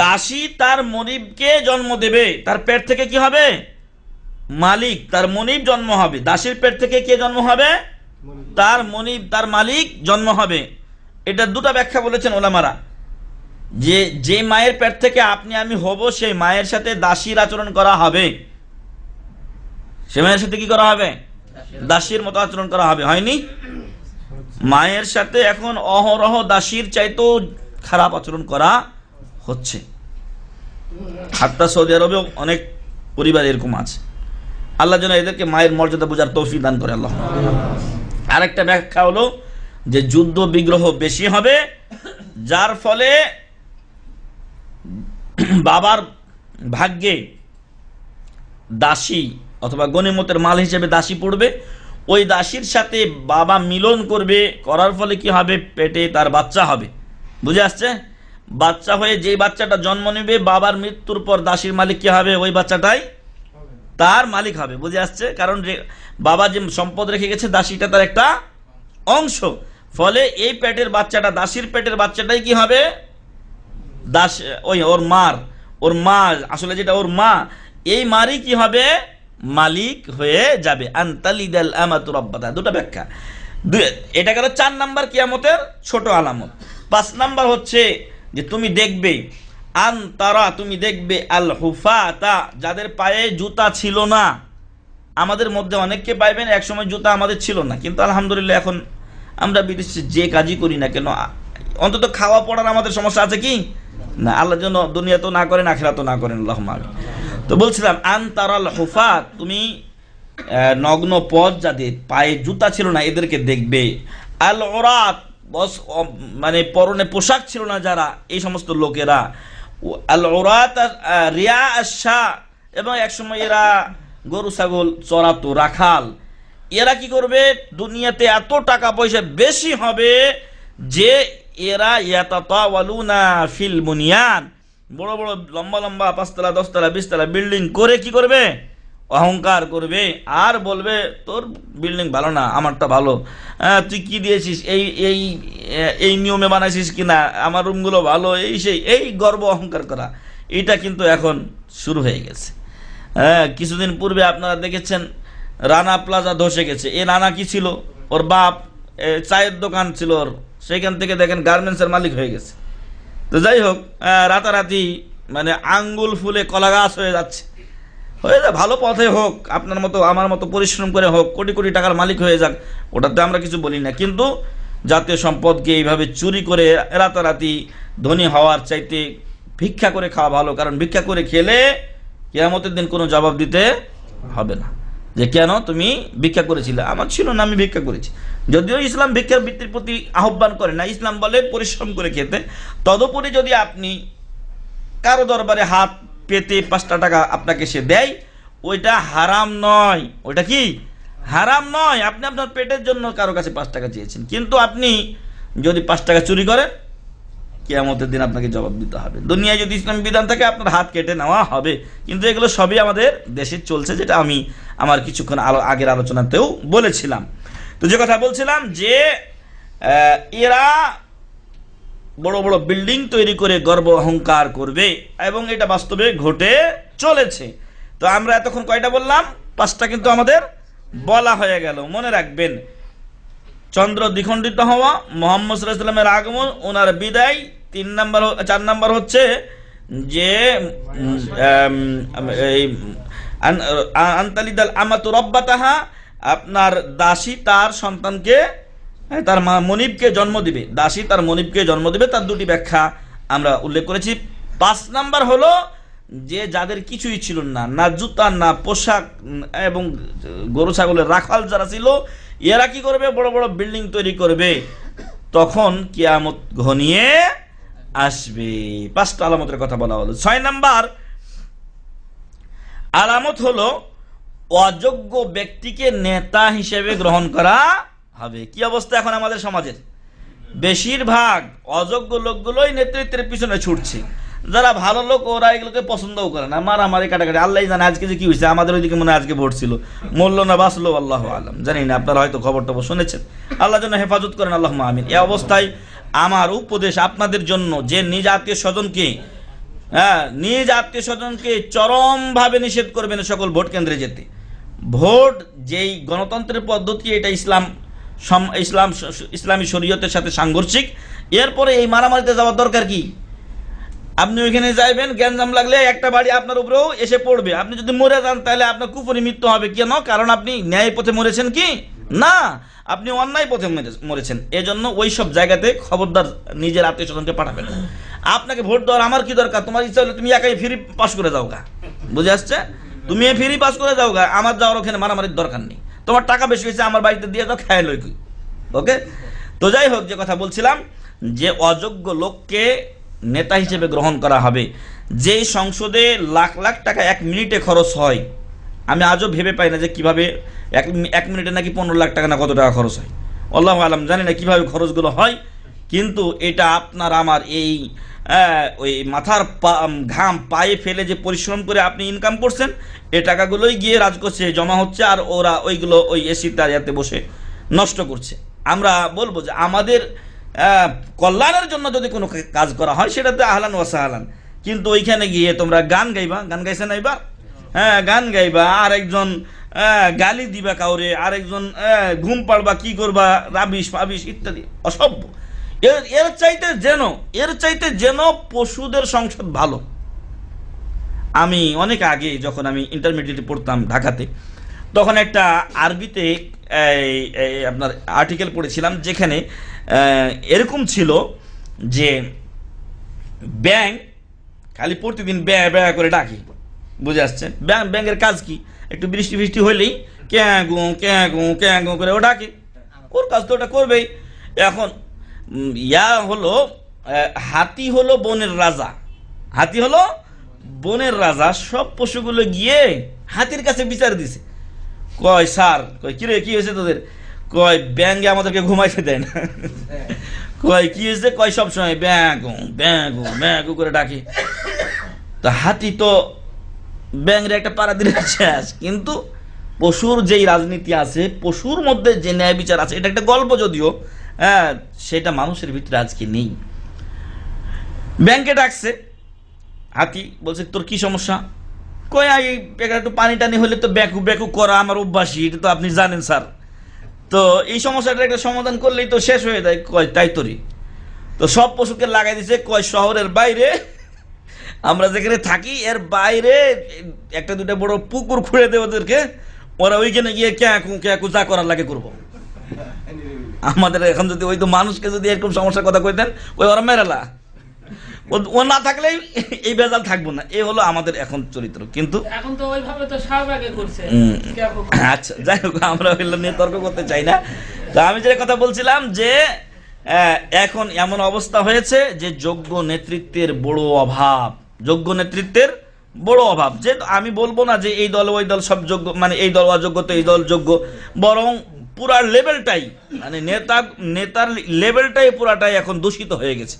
দাসী তার মনিবকে জন্ম দেবে, তার পেট থেকে কি হবে? মালিক, তার মনিব জন্ম হবে। দাসীর পেট থেকে কে জন্ম হবে? তার মনিব, তার মালিক জন্ম হবে। এটা দুটা ব্যাখ্যা বলেছেন ওলামারা। যে যে মায়ের পেট থেকে আপনি আমি হব, সেই মায়ের সাথে দাসীর আচরণ করা হবে। সে মায়ের সাথে কি করা হবে? দাসীর মতো আচরণ করা হবে। হয়নি? মায়ের সাথে এখন অহরহ দাসীর চাইতেও খারাপ আচরণ করা হচ্ছে। হাত্তা সৌদি আরবেও অনেক পরিবার এরকম আছে। আল্লাহ যেন এদেরকে মায়ের মর্যাদা বোঝার তৌফিক দান করে আল্লাহ। আরেকটা ব্যাখ্যা হলো যে যুদ্ধ বিগ্রহ বেশি হবে, যার ফলে বাবার ভাগ্যে দাসী অথবা গণিমতের মাল হিসেবে দাসী পড়বে। ওই দাসীর সাথে বাবা মিলন করবে, করার ফলে কি হবে? পেটে তার বাচ্চা হবে। বুঝে আসছে? বাচ্চা হয়ে যেই বাচ্চাটা জন্ম নেবে, বাবার মৃত্যুর পর দাসীর মালিক কি হবে? ওই বাচ্চাটাই তার মালিক হবে, বুঝে আসছে? কারণ বাবা যে সম্পদ রেখে গেছে, দাসীটা তার একটা অংশ। ফলে এই পেটের বাচ্চাটা, দাসীর পেটের বাচ্চাটাই কি হবে? দাস, ওই ওর মার, ওর মা, আসলে যেটা ওর মা, এই মারই কি হবে? মালিক হয়ে যাবে। আন্তালিদাল আমাতু রব্বাতা। দুটো ব্যাখ্যা। এটা গেল চার নাম্বার কিয়ামতের ছোট আলামত। পাঁচ নাম্বার হচ্ছে যে তুমি দেখবে আন তারা তুমি দেখবে আল হুফাতা যাদের পায়ে জুতা ছিল না। আমাদের মধ্যে অনেককে পাইবেন, একসময় জুতা আমাদের ছিল না। কিন্তু আলহামদুলিল্লাহ এখন আমরা বিদেশে যে কাজই করি না কেন অন্তত খাওয়া পড়ার আমাদের সমস্যা আছে কি? না আল্লাহ জন্য দুনিয়া তো না করেন আখেরা তো না করেন আল্লাহ তো বলছিলাম আন তারাল হুফা তুমি নগ্ন পথ যাদের পায়ে জুতা ছিল না, এদেরকে দেখবে। আল ওরাত মানে পরনে পোশাক ছিল না যারা, এই সমস্ত লোকেরা। রিয়া আশা এবং একসময় এরা গরু, ছাগল চড়াতো রাখাল। এরা কি করবে? দুনিয়াতে এত টাকা পয়সা বেশি হবে যে এরা ইয়াতাতাওয়ালুনা ফিল বুনিয়ান বড় বড় লম্বা লম্বা পাঁচতলা, দশতলা, বিশতলা বিল্ডিং করে কি করবে? অহংকার করবে আর বলবে তোর বিল্ডিং ভালো না আমারটা ভালো। হ্যাঁ, তুই কি দিয়েছিস? এই এই এই নিয়মে বানাইছিস কি না? আমার রুমগুলো ভালো এই সেই এই গর্ব অহংকার করা। এটা কিন্তু এখন শুরু হয়ে গেছে। হ্যাঁ কিছুদিন পূর্বে আপনারা দেখেছেন রানা প্লাজা ধসে গেছে। এ রানা কি ছিল? ওর বাপ চায়ের দোকান ছিল ওর। সেখান থেকে দেখেন গার্মেন্টসের মালিক হয়ে গেছে। তো যাই হোক রাতারাতি মানে আঙ্গুল ফুলে কলা গাছ হয়ে যাচ্ছে। হয়ে যা ভালো পথে হোক, আপনার মতো, আমার মতো পরিশ্রম করে হোক, কোটি কোটি টাকার মালিক হয়ে যাক, ওটাতে আমরা কিছু বলি না। কিন্তু জাতীয় সম্পদকে এইভাবে চুরি করে রাতারাতি ধনী হওয়ার চাইতে ভিক্ষা করে খাওয়া ভালো, কারণ ভিক্ষা করে খেলে কেয়ামতের দিন কোনো জবাব দিতে হবে না। যে কেন তুমি ভিক্ষা করেছিলে? আমার ছিল না, আমি ভিক্ষা করেছি। যদিও ইসলাম ভিক্ষার বৃত্তির প্রতি আহ্বান করে না, ইসলাম বলে পরিশ্রম করে খেতে। তদুপরি যদি আপনি কারও দরবারে হাত পেতে পাঁচটা টাকা আপনাকে সে দেয়, ওইটা হারাম নয়। ওইটা কি? হারাম নয়। আপনি আপনার পেটের জন্য কারও কাছে পাঁচ টাকা চেয়েছেন। কিন্তু আপনি যদি পাঁচ টাকা চুরি করেন, কেয়ামতের দিন আপনাকে জবাব দিতে হবে। দুনিয়ায় যদি ইসলাম বিধান থাকে, আপনার হাত কেটে নেওয়া হবে। কিন্তু এগুলো সবই আমাদের দেশে চলছে, যেটা আমি আমার কিছুক্ষণ আলো আগের আলোচনাতেও বলেছিলাম। তো যে কথা বলছিলাম যে এরা বড় বড় বিল্ডিং তৈরি করে গর্ব অহংকার করবে এবং এটা বাস্তবে ঘটে চলেছে। তো আমরা এতক্ষণ কয়টা বললাম? পাঁচটা কিন্তু আমাদের বলা হয়ে গেল। মনে রাখবেন, চন্দ্র দ্বিখণ্ডিত হওয়া, মোহাম্মদ সাল্লামের আগমন, ওনার বিদায়, তিন নাম্বার চার নাম্বার হচ্ছে যে আন্তালিদাল আমাতু রব্বাতাহা, আপনার দাসী তার সন্তানকে হ্যাঁ, তার মা মনিবকে জন্ম দিবে। দাসী তার মনিবকে জন্ম দিবে। তার দুটি ব্যাখ্যা আমরা উল্লেখ করেছি। পাঁচ নাম্বার হলো যে যাদের কিছুই ছিল না না জুতা না পোশাক এবং গরু ছাগলের রাখাল যারা ছিল এরা কি করবে? বড় বড় বিল্ডিং তৈরি করবে। তখন কিয়ামত ঘনিয়ে আসবে। পাঁচটা আলামতের কথা বলা হলো। ছয় নাম্বার আলামত হলো অযোগ্য ব্যক্তিকে নেতা হিসেবে গ্রহণ করা হবে। কি অবস্থা এখন আমাদের সমাজের? বেশিরভাগ অযোগ্য লোকগুলোই নেতৃত্বের পিছনে ছুটছে। যারা ভালো লোক, ওরা এগুলোকে পছন্দও করে না। মারামারি, কাটাকাটি। আল্লাহ জানে আজকে যে কি হয়েছে। আমাদের ওইদিকে মনে আজকে ভোট ছিল। মূল্য না, বাঁচলো, আল্লাহ আলম। জানি না, আপনারা হয়তো খবর টবর শুনেছেন। আল্লাহ যেন হেফাজত করেন আল্লাহ আমিন। এই অবস্থায় আমার উপদেশ আপনাদের জন্য যে নিজ আত্মীয় স্বজনকে হ্যাঁ নিজ আত্মীয় স্বজনকে চরমভাবে নিষেধ করবেন সকল ভোট কেন্দ্রে যেতে। ভোট যেই গণতন্ত্রের পদ্ধতি, এটা ইসলাম ইসলাম, ইসলামী শরীয়তের সাথে সাংঘর্ষিক। এরপরে এই মারামারিতে যাওয়ার দরকার কি? আপনি ওইখানে যাইবেন, গ্যাঞ্জাম লাগলে একটা বাড়ি আপনার উপরেও এসে পড়বে। আপনি যদি মরে যান, তাহলে আপনার কুপুরি মৃত্যু হবে। কেন? কারণ আপনি ন্যায় পথে মরেছেন কি? না, আপনি অন্যায় পথে মেরে- মরেছেন। এজন্য ওই সব জায়গাতে খবরদার নিজের আত্মীয় স্বজনকে পাঠাবেন। আপনাকে ভোট দেওয়ার আমার কি দরকার? তোমার ইচ্ছা হলে তুমি একাই ফ্রি পাস করে যাও গা বুঝে আসছে? তুমি ফ্রি পাস করে যাও গা আমার যাওয়ার ওখানে মারামারির দরকার নেই। তোমার টাকা বেশি হয়েছে, আমার বাড়িতে দিয়ে দাও, খায় লই ওকে? তো যাই হোক, যে কথা বলছিলাম, যে অযোগ্য লোককে নেতা হিসেবে গ্রহণ করা হবে। যেই সংসদে লাখ লাখ টাকা এক মিনিটে খরচ হয়, আমি আজও ভেবে পাই না যে কীভাবে এক এক মিনিটে নাকি পনেরো লাখ টাকা না কত টাকা খরচ হয়। আল্লাহ আলম জানি না কীভাবে খরচগুলো হয়, কিন্তু এটা আপনার, আমার এই ওই মাথার ঘাম পায়ে ফেলে যে পরিশ্রম করে আপনি ইনকাম করছেন এ টাকাগুলোই গিয়ে রাজকোষে জমা হচ্ছে আর ওরা ওইগুলো ওই এসি তারিয়াতে বসে নষ্ট করছে। আমরা বলব যে আমাদের কল্যাণের জন্য যদি কোনো কাজ করা হয় সেটাতে আহলান ওয়াসাহালান কিন্তু ওইখানে গিয়ে তোমরা গান গাইবা গান গাইছে না এবার? হ্যাঁ গান গাইবা আর একজন গালি দিবা কাউরে আর একজন আহ, ঘুম পাড়বা কি করবা রাবিশ ফাবিশ ইত্যাদি অসভ্য। এর চাইতে যেন, এর চাইতে যেন পশুদের সংসদ ভালো। আমি অনেক আগে যখন আমি ইন্টারমিডিয়েটে পড়তাম ঢাকাতে, তখন একটা আরবিতে আপনার আর্টিকেল পড়েছিলাম যেখানে এরকম ছিল যে ব্যাংক খালি প্রতিদিন ব্যয় ব্যয় করে ডাকি। বুঝে আসছেন? ব্যাংক ব্যাংকের কাজ কি? একটু বৃষ্টি বৃষ্টি হলেই ক্যাঁ গু ক্যাঁ গু ক্যাঁ গু করে ও ডাকে। ওর কাজ তো ওটা করবেই। এখন ইয়া হলো হাতি হলো বনের রাজা। হাতি হলো বনের রাজা, সব পশুগুলো গিয়ে হাতির কাছে বিচার দিছে। কয়, স্যার, কয় কিরে কি হয়েছে তোদের? কয় ব্যাঙ্গে আমাদেরকে ঘুমাইতে দেয় না। কয়, কি হয়েছে? কয়, সব সময় ব্যাঙ্গু ব্যাঙ্গু ব্যাঙ্গু করে ডাকে। তো হাতি তো ব্যাংরে একটা পাড়া দিলে শেষ। কিন্তু পশুর যেই রাজনীতি আছে, পশুর মধ্যে যে ন্যায় বিচার আছে, এটা একটা গল্প যদিও সেটা মানুষের ভিতরে আজকে নেই। ব্যাংকে ডাকছে, হাতি বলছে, তোর কি সমস্যা? কই এই একটু পানি টানি হলে তো ব্যাকু ব্যাকু করা আমার অভ্যাসই, এটা তো আপনি জানেন, স্যার। তো এই সমস্যাটার একটা সমাধান করলেই তো শেষ হয়ে যায়। কয়, তাই তোরই তো সব পশুকে লাগাই দিছে, কয়, শহরের বাইরে, আমরা যেখানে থাকি, এর বাইরে একটা দুটা বড় পুকুর খুঁড়ে দেয় ওদেরকে, ওরা ওইখানে গিয়ে ক্যাঁকু ক্যাঁকু যা করার লাগে করব। আমাদের এখন যদি ওই তো মানুষকে যদি এরকম সমস্যার কথা কইতেন ওই ওরা মেরেলা ও- না থাকলেই এই বেজাল থাকব না। এই হলো আমাদের এখন চরিত্র। কিন্তু এখন তো ওইভাবে তো করছে। আচ্ছা যাই হোক আমরা ওইগুলো নিয়ে তর্ক করতে চাই না। তো আমি যে কথা বলছিলাম যে এখন এমন অবস্থা হয়েছে যে যোগ্য নেতৃত্বের বড় অভাব। যোগ্য নেতৃত্বের বড় অভাব। যে আমি বলব না যে এই দল ওই দল সব যোগ্য মানে এই দল অযোগ্য তো এই দল যোগ্য। বরং পুরা লেভেলটাই মানে নেতা নেতার লেভেলটাই পুরাটাই এখন দূষিত হয়ে গেছে।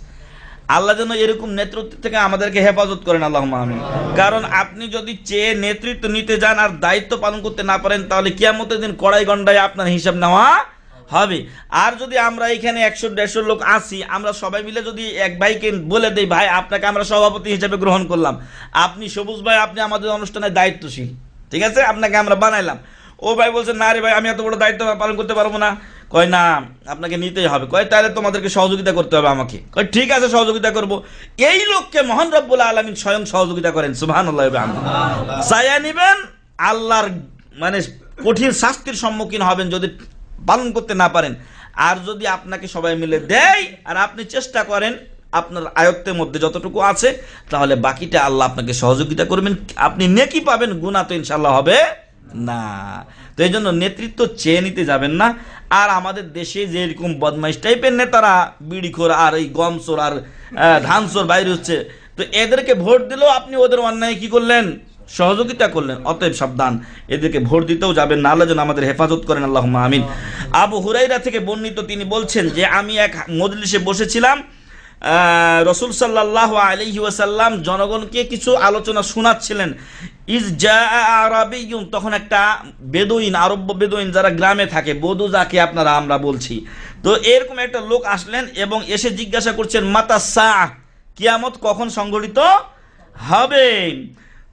আল্লাহ যেন এরকম নেতৃত্ব থেকে আমাদেরকে হেফাজত করেন আল্লাহ আমিন। কারণ আপনি যদি চেয়ে নেতৃত্ব নিতে যান আর দায়িত্ব পালন করতে না পারেন, তাহলে কিয়ামতের দিন কড়াই গন্ডায় আপনার হিসাব নেওয়া হবে। আর যদি আমরা এখানে একশো, দেড়শো লোক আসি আমরা সবাই মিলে যদি এক ভাইকে বলে দেই, ভাই, আপনাকে আমরা সভাপতি হিসেবে গ্রহণ করলাম। আপনি সবুজ ভাই, আপনি আমাদের অনুষ্ঠানে দায়িত্বশীল। ঠিক আছে? আপনাকে আমরা বানাইলাম। ও ভাই বলছে, না রে ভাই, আমি এত বড় দায়িত্ব পালন করতে পারব না। কয়, না, আপনাকে নিতেই হবে। কয়, তাহলে তোমাদেরকে সহযোগিতা করতে হবে আমাকে। কয়, ঠিক আছে, সহযোগিতা করব। এই লোককে মহান রব্বুল আলমিন স্বয়ং সহযোগিতা করেন সুবাহ সায়া নিবেন, আল্লাহর মানে কঠিন শাস্তির সম্মুখীন হবেন যদি পালন করতে না পারেন। আর যদি আপনাকে সবাই মিলে দেয়, আর আপনি চেষ্টা করেন আপনার আয়ত্তের মধ্যে যতটুকু আছে, তাহলে বাকিটা আল্লাহ আপনাকে সহযোগিতা করবেন। আপনি নেকি পাবেন গুণা তো ইনশাল্লাহ হবে। না। তো এই জন্য নেতৃত্ব চেয়ে নিতে যাবেন না। আর আমাদের দেশে যে এরকম বদমাইশ টাইপের নেতারা বিড়িখোর আর এই গমচোর আর আহ, ধানচোর বাইরে হচ্ছে তো এদেরকে ভোট দিলেও আপনি ওদের অন্যায় কি করলেন? সহযোগিতা করলেন অতএব সাবধান। এদেরকে ভোট দিতেও যাবেন না আল্লাহ যেন আমাদের হেফাজত করেন আল্লাহ আমিন। আবু হুরাইরা থেকে বর্ণিত তিনি বলছেন যে আমি এক মজলিসে বসেছিলাম রসুল সাল্লাহ আলহি ওয়াসাল্লাম জনগণকে কিছু আলোচনা শোনাচ্ছিলেন। ইজ জা আরাবিয়ুন তখন একটা বেদুইন, আরব্য বেদুইন যারা গ্রামে থাকে, বধু যাকে আপনারা, আমরা বলছি। তো এরকম একটা লোক আসলেন এবং এসে জিজ্ঞাসা করছেন, মাতা সাহ কিয়ামত কখন সংঘটিত হবে?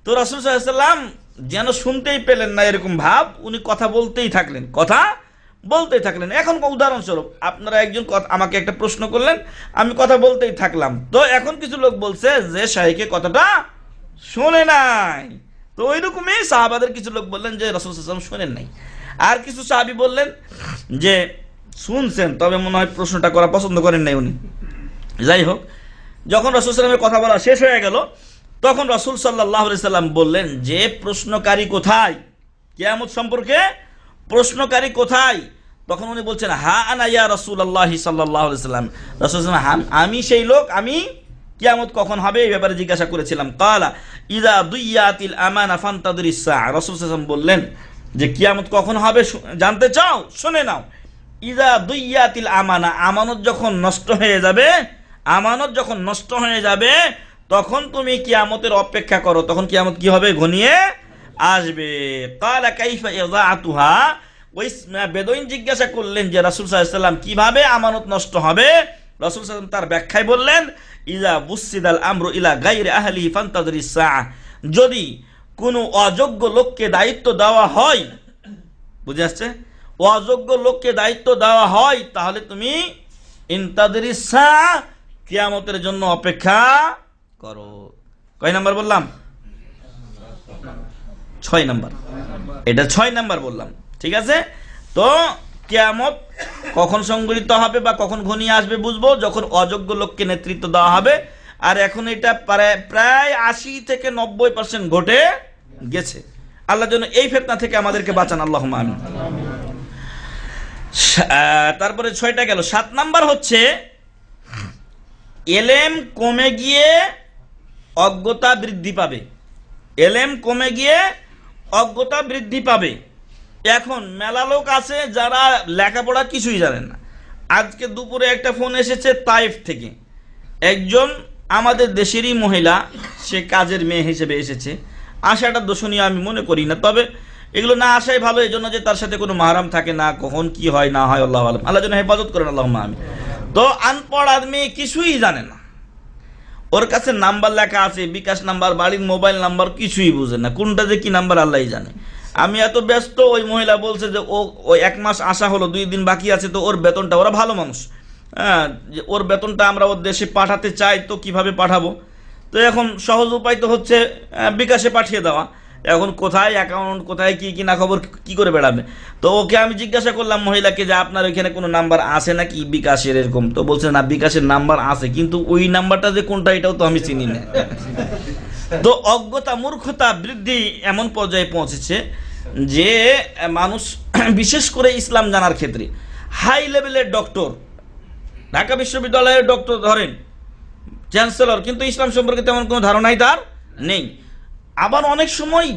তো রসুল সাল্লাম যেন শুনতেই পেলেন না এরকম ভাব, উনি কথা বলতেই থাকলেন। কথা বলতেই থাকলেন। এখন উদাহরণস্বরূপ, আপনারা একজন আমাকে একটা প্রশ্ন করলেন, আমি কথা বলতেই থাকলাম। তো এখন কিছু লোক বলছে যে শাহীকে কথাটা শোনে নাই। তো ওই রকমই সাহাবাদের কিছু লোক বললেন যে রসুল সাল্লাম শোনেন নাই। আর কিছু সাহাবি বললেন যে, শুনছেন, তবে মনে হয় প্রশ্নটা করা পছন্দ করেন নাই উনি। যাই হোক, যখন রসুল সাল্লামের কথা বলা শেষ হয়ে গেল, তখন রসুল সাল্লাহ সাল্লাম বললেন যে, প্রশ্নকারী কোথায়? কেয়ামত সম্পর্কে প্রশ্নকারী কোথায়? তখন উনি বলছেন হা আনা ইয়া রসুল আল্লাহ সাল্লাম। রসুল "হাম, আমি সেই লোক আমি কিয়ামত কখন হবে? এই ব্যাপারে জিজ্ঞাসা করেছিলাম। কালা ইদা দুইয়াতিল আমানা ফান্তাদুর ইসা রসুল বললেন যে কিয়ামত কখন হবে জানতে চাও? শুনে নাও। ইদা দুইয়াতিল আমানা আমানত যখন নষ্ট হয়ে যাবে আমানত যখন নষ্ট হয়ে যাবে তখন তুমি কিয়ামতের অপেক্ষা করো। তখন কিয়ামত কি হবে? ঘনিয়ে আসবে। কালা কাইফা ইযাআতুহা ওই বেদইন জিজ্ঞাসা করলেন যে রাসূল সাল্লাল্লাহু সাল্লাম কীভাবে আমানত নষ্ট হবে? রাসূল সাল্লাল্লাহু তার ব্যাখ্যায় বললেন ইজা বুসিদাল আমরু ইলা গায়রি আহলিহি ফান্তাদরিস সাআ যদি কোনো অযোগ্য লোককে দায়িত্ব দেওয়া হয়, বুঝে আসছে? অযোগ্য লোককে দায়িত্ব দেওয়া হয়, তাহলে তুমি ইন্তাদরিসা কিয়ামতের জন্য অপেক্ষা করো। কয় নাম্বার বললাম? ছয় নাম্বার। এটা ছয় নাম্বার বললাম, ঠিক আছে? তো কেয়ামত কখন সংগঠিত হবে বা কখন ঘনিয়ে আসবে বুঝব, যখন অযোগ্য লোককে নেতৃত্ব দেওয়া হবে। আর এখন এটা প্রায় প্রায় আশি থেকে নব্বই পার্সেন্ট ঘটে গেছে। আল্লাহ জন্য এই ফেতনা থেকে আমাদেরকে বাঁচান আল্লাহ আমিন। তারপরে ছয়টা গেল। সাত নাম্বার হচ্ছে, এলেম কমে গিয়ে অজ্ঞতা বৃদ্ধি পাবে। এলেম কমে গিয়ে অজ্ঞতা বৃদ্ধি পাবে। এখন মেলা লোক আছে যারা লেখাপড়া কিছুই জানেন না। আজকে দুপুরে একটা ফোন এসেছে তাইফ থেকে। একজন আমাদের দেশেরই মহিলা, সে কাজের মেয়ে হিসেবে এসেছে। আশাটা দোষণীয় আমি মনে করি না, তবে এগুলো না আসাই ভালো এই জন্য যে তার সাথে কোনো মাহারাম থাকে না, কখন কি হয়, না হয়, আল্লাহ আলম। আল্লাহ যেন হেফাজত করেন আল্লাহ আমি তো আনপড় আদমি কিছুই জানে না। ওর কাছে নাম্বার লেখা আছে, বিকাশ নাম্বার, বাড়ির মোবাইল নাম্বার, কিছুই বুঝে না। কোনটা যে কি নাম্বার আল্লাহ জানে। আমি এত ব্যস্ত, ওই মহিলা বলছে যে ও ওই এক মাস আসা হলো, দুই দিন বাকি আছে, তো ওর বেতনটা, ওরা ভালো মানুষ। হ্যাঁ যে ওর বেতনটা আমরা ওর দেশে পাঠাতে চাই, তো কীভাবে পাঠাবো? তো এখন সহজ উপায় তো হচ্ছে বিকাশে পাঠিয়ে দেওয়া। এখন কোথায় অ্যাকাউন্ট কোথায় কি কি না খবর, কি করে বেড়াবে? তো ওকে আমি জিজ্ঞাসা করলাম মহিলাকে যে আপনার ওইখানে কোনো নাম্বার আছে নাকি? বিকাশের এরকম। তো বলছে, না, বিকাশের নাম্বার আছে। কিন্তু ওই নাম্বারটা যে কোনটা, এটাও তো আমি চিনি না। তো অজ্ঞতা, মূর্খতা বৃদ্ধি এমন পর্যায়ে পৌঁছেছে যে মানুষ বিশেষ করে ইসলাম জানার ক্ষেত্রে হাই লেভেলের ডক্টর ঢাকা বিশ্ববিদ্যালয়ের ডক্টর ধরেন চ্যান্সেলর কিন্তু ইসলাম সম্পর্কে তেমন কোনো ধারণাই তার নেই। আবার অনেক সময়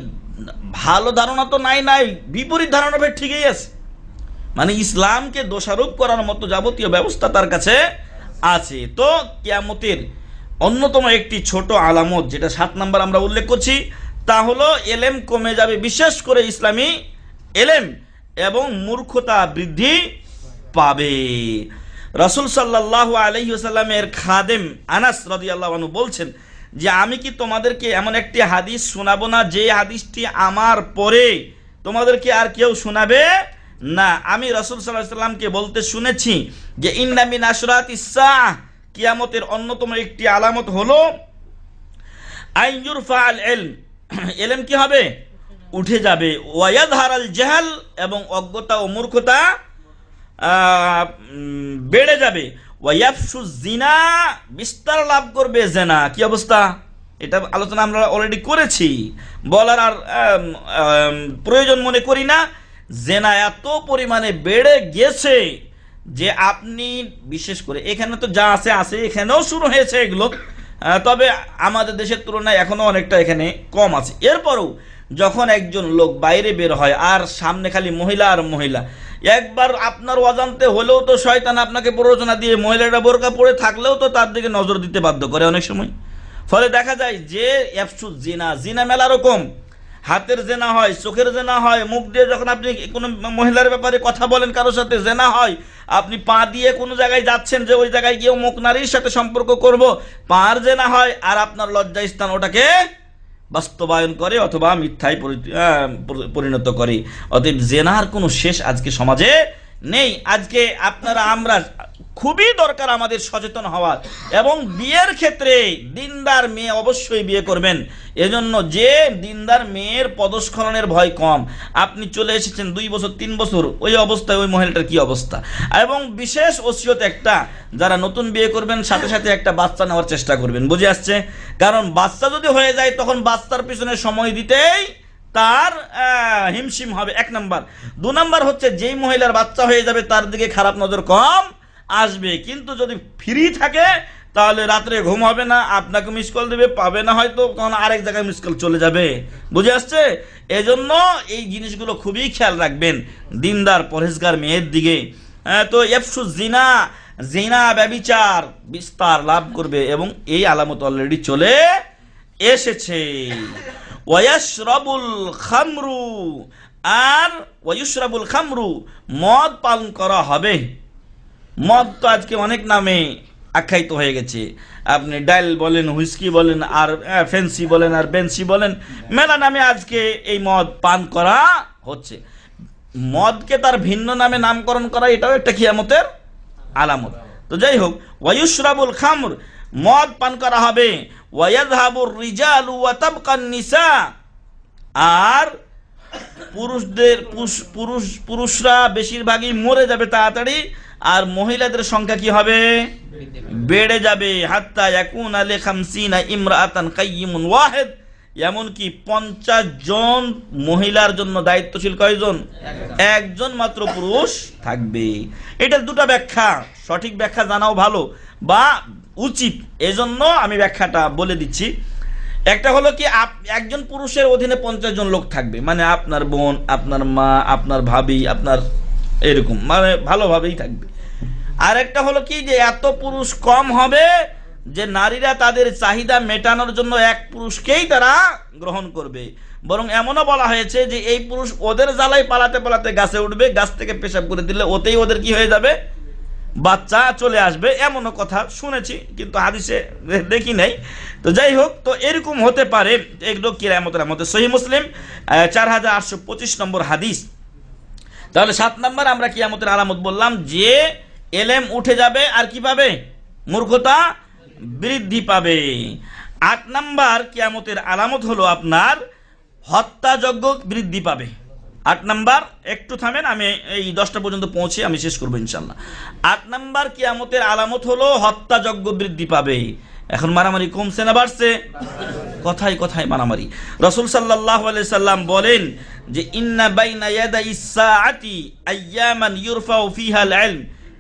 ভালো ধারণা তো নাই নাই, বিপরীত ধারণা ভাই ঠিকই আছে। মানে ইসলামকে দোষারোপ করার মতো যাবতীয় ব্যবস্থা তার কাছে আছে। তো কিয়ামতের অন্যতম একটি ছোট আলামত, যেটা সাত নাম্বার আমরা উল্লেখ করছি, তা হলো এলেম কমে যাবে, বিশেষ করে ইসলামী এলেম এবং মূর্খতা বৃদ্ধি পাবে। রসুল সাল্লাহ আলহিসাল্লামের খাদেম আনাস রদিয়াল্লাহ বলছেন যে আমি কি তোমাদেরকে এমন একটি হাদিস শোনাবো না? যে হাদিসটি আমার পরে তোমাদেরকে আর কেউ শোনাবে না। আমি রসুল সাল্লাহ সাল্লামকে বলতে শুনেছি যে ইন্নামিন আশরাত ইসাহ কিয়ামতের অন্যতম একটি আলামত হলো আইনজুর ফাল এলম এলম কি হবে? উঠে যাবে। ওয়াদ হারাল জেহাল এবং অজ্ঞতা ও মূর্খতা বেড়ে যাবে। ওয়াইয়াফসু জিনা বিস্তার লাভ করবে জেনা। কি অবস্থা? এটা আলোচনা আমরা অলরেডি করেছি। বলার আর প্রয়োজন মনে করি না। জেনা এত পরিমাণে বেড়ে গেছে যে আপনি, বিশেষ করে এখানে তো যা আছে আছে, এখানেও শুরু হয়েছে এগুলো। তবে আমাদের দেশের তুলনায় এখনও অনেকটা এখানে কম আছে। এরপরও যখন একজন লোক বাইরে বের হয় আর সামনে খালি মহিলা আর মহিলা একবার আপনার অজান্তে হলেও তো শয়তান আপনাকে প্ররোচনা দিয়ে মহিলাটা বোরকা পরে থাকলেও তো তার দিকে নজর দিতে বাধ্য করে অনেক সময়। ফলে দেখা যায় যে অ্যাপসু জিনা জিনা মেলা রকম। হাতের জেনা হয়, চোখের জেনা হয়, মুখ দিয়ে যখন আপনি কোনো মহিলার ব্যাপারে কথা বলেন, কারোর সাথে জেনা হয়, আপনি পা দিয়ে কোনো জায়গায় যাচ্ছেন যে ওই জায়গায় গিয়ে মুখ নারীর সাথে সম্পর্ক করব, পার জেনা হয় আর আপনার লজ্জা স্থান ওটাকে বাস্তবায়ন করে অথবা মিথ্যায় পরি- পরিণত করে। অতএব জেনার কোনো শেষ আজকে সমাজে নেই। আজকে আপনারা, আমরা খুবই দরকার আমাদের সচেতন হওয়ার। এবং বিয়ের ক্ষেত্রে দিনদার মেয়ে অবশ্যই বিয়ে করবেন। এজন্য যে দিনদার মেয়ের পদস্খলনের ভয় কম। আপনি চলে এসেছেন দুই বছর, তিন বছর, ওই অবস্থায় ওই মহিলাটার কি অবস্থা? এবং বিশেষ ওসিয়ত একটা, যারা নতুন বিয়ে করবেন, সাথে সাথে একটা বাচ্চা নেওয়ার চেষ্টা করবেন। বুঝে আসছে? কারণ বাচ্চা যদি হয়ে যায়, তখন বাচ্চার পিছনে সময় দিতেই তার হিমশিম হবে। এক নাম্বার। দু নাম্বার হচ্ছে, যেই মহিলার বাচ্চা হয়ে যাবে, তার দিকে খারাপ নজর কম। আসবে। কিন্তু যদি ফ্রি থাকে তাহলে রাত্রে ঘুম হবে না আপনাকে মিস কল দেবে পাবে না হয়তো তখন আরেক জায়গায় মিস কল চলে যাবে। বুঝে আসছে? এজন্য এই জিনিসগুলো খুবই খেয়াল রাখবেন দিনদার পরেশগার মেয়ের দিকে। হ্যাঁ, তো এফসু জিনা জিনা ব্যবিচার বিস্তার লাভ করবে এবং এই আলামত অলরেডি চলে এসেছে। ওয়াশরাবুল খামরু আর ওয়ায়ুশরাবুল খামরু মদ পালন করা হবে। মদ তো আজকে অনেক নামে আখ্যায়িত হয়ে গেছে। আপনি ডাইল বলেন, হুইস্কি বলেন, আর ফেন্সি বলেন, আর বেন্সি বলেন, মেলা নামে আজকে এই মদ পান করা হচ্ছে। মদকে তার ভিন্ন নামে নামকরণ করা, এটাও একটা খিয়ামতের আলামত। তো যাই হোক, ওয়ায়ুশরাবুল খামর, মদ পান করা হবে। ওয়ায়াযহাবুর রিজালু ওয়া তাবকান নিসা, আর পুরুষদের, পুরুষ- পুরুষ, পুরুষরা বেশিরভাগই মরে যাবে তাড়াতাড়ি। আর মহিলাদের সংখ্যা কি হবে? বেড়ে যাবে। হাত্তা ইয়াকুন আলে খামসিনা ইমরাআতান কাইয়িমুন ওয়াহিদ। এমনকি পঞ্চাশ জন মহিলার জন্য দায়িত্বশীল কয়জন? একজন মাত্র পুরুষ থাকবে। এটার দুটো ব্যাখ্যা। সঠিক ব্যাখ্যা জানাও ভালো বা উচিত। এজন্য আমি ব্যাখ্যাটা বলে দিচ্ছি। একটা হলো কি একজন পুরুষের অধীনে পঞ্চাশ জন লোক থাকবে। মানে আপনার বোন, আপনার মা, আপনার ভাবি, আপনার এরকম মানে ভালোভাবেই থাকবে। আর একটা হলো কি যে, এত পুরুষ কম হবে যে নারীরা তাদের চাহিদা মেটানোর জন্য এক পুরুষকেই তারা গ্রহণ করবে। বরং এমনও বলা হয়েছে যে, এই পুরুষ ওদের জ্বালাই পালাতে পালাতে গাছে উঠবে, গাছ থেকে পেশাব করে দিলে ওতেই ওদের কি হয়ে যাবে? বাচ্চা চলে আসবে, এমনও কথা শুনেছি, কিন্তু হাদিসে দেখি নাই। তো যাই হোক, তো এরকম হতে পারে, এগুলো কিরামতের মধ্যে। সহি মুসলিম চার হাজার আটশো পঁচিশ নম্বর হাদিস। তাহলে সাত নাম্বার আমরা কিয়ামতের আলামত বললাম যে এলেম উঠে যাবে আর কি পাবে? মূর্খতা বৃদ্ধি পাবে। আট নাম্বার কিয়ামতের আলামত হলো আপনার হত্যাযজ্ঞ বৃদ্ধি পাবে। আট নাম্বার, একটু থামেন, আমি এই দশটা পর্যন্ত পৌঁছে আমি শেষ করব ইনশাল্লাহ আট নাম্বার কিয়ামতের আলামত হলো হত্যাযজ্ঞ বৃদ্ধি পাবে। এখন মারামারি কমছে না বাড়ছে? কথায় কথায় মারামারি। রসুল সাল্লাহ সাল্লাম বলেন যে ফিহাল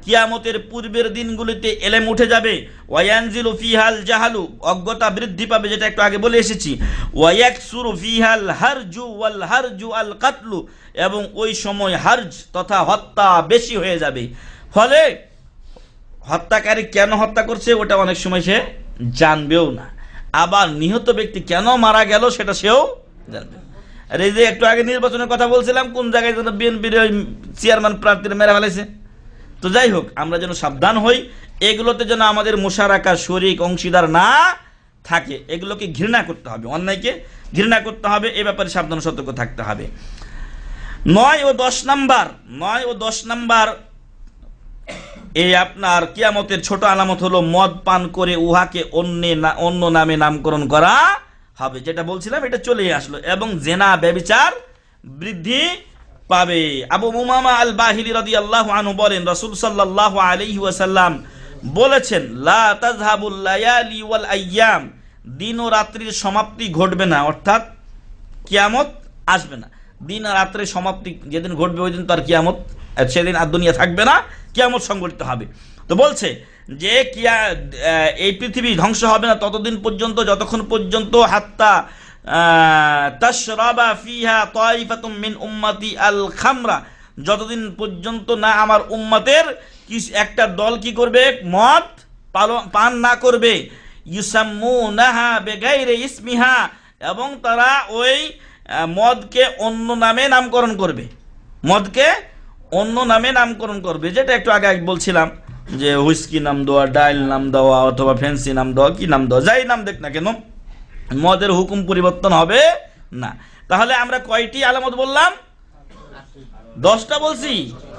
কিয়ামতের পূর্বের দিনগুলিতে এলেম উঠে যাবে। ওয়ায়ানজিলু ফিহাল জাহালু, অজ্ঞতা বৃদ্ধি পাবে, যেটা একটু আগে বলে এসেছি। ওয়ায়াকসুরু ফিহাল হারজু ওয়াল হারজু আল কাতলু, এবং ওই সময় হার্জ তথা হত্যা বেশি হয়ে যাবে। ফলে হত্যাকারী কেন হত্যা করছে, ওটা অনেক সময় সে জানবেও না। আবার নিহত ব্যক্তি কেন মারা গেল সেটা সেও জানবে। আর এই যে একটু আগে নির্বাচনের কথা বলছিলাম, কোন জায়গায় যেন বিএনপির চেয়ারম্যান প্রার্থীরা মেরে ফেলেছে। তো যাই হোক, আমরা যেন সাবধান হই, এগুলোতে যেন আমাদের মোশারাকা শরিক অংশীদার না থাকে, এগুলোকে ঘৃণা করতে হবে, অন্যায়কে ঘৃণা করতে হবে, এ ব্যাপারে সাবধান সতর্ক থাকতে হবে। নয় ও দশ নাম্বার, নয় ও দশ নাম্বার এই আপনার কিয়ামতের ছোট আলামত হলো মদ পান করে উহাকে অন্য অন্য নামে নামকরণ করা হবে। যেটা বলছিলাম, এটা চলে আসলো এবং জেনা, ব্যবিচার বৃদ্ধি পাবে। আবু মুমামা আল বাহিরি আল্লাহ আনহু বলেন, রাসূল সাল্লাল্লাহু আলাইহি ওয়াসাল্লাম বলেছেন আইয়াম। দিন ও রাত্রির সমাপ্তি ঘটবে না, অর্থাৎ কিয়ামত আসবে না। দিন আর রাত্রের সমাপ্তি যেদিন ঘটবে, ওই দিন তার কিয়ামত সেদিন আর দুনিয়া থাকবে না, কিয়ামত সংগঠিত হবে। তো বলছে যে, কিয়া এই পৃথিবী ধ্বংস হবে না, ততদিন পর্যন্ত, যতক্ষণ পর্যন্ত, হাত্তা তাশরাবা ফিহা তাইফাতুম মিন উম্মতি আল খামরা যতদিন পর্যন্ত না আমার উম্মতের কি, একটা দল কি করবে, মদ পান না করবে, ইউসাম্মুনাহা বেগাইরে ইসমিহা, এবং তারা ওই মদকে অন্য নামে নামকরণ করবে। মদকে অন্য নামে নামকরণ করবে, যেটা একটু আগে বলছিলাম যে হুইস্কি নাম দেওয়া, ডাইল নাম দেওয়া অথবা ফ্যান্সি নাম দেওয়া, কি নাম দেওয়া, যাই নাম দেখ না কেন, মদের হুকুম পরিবর্তন হবে না। তাহলে আমরা কয়টি আলামত বললাম? দশটা বলছি?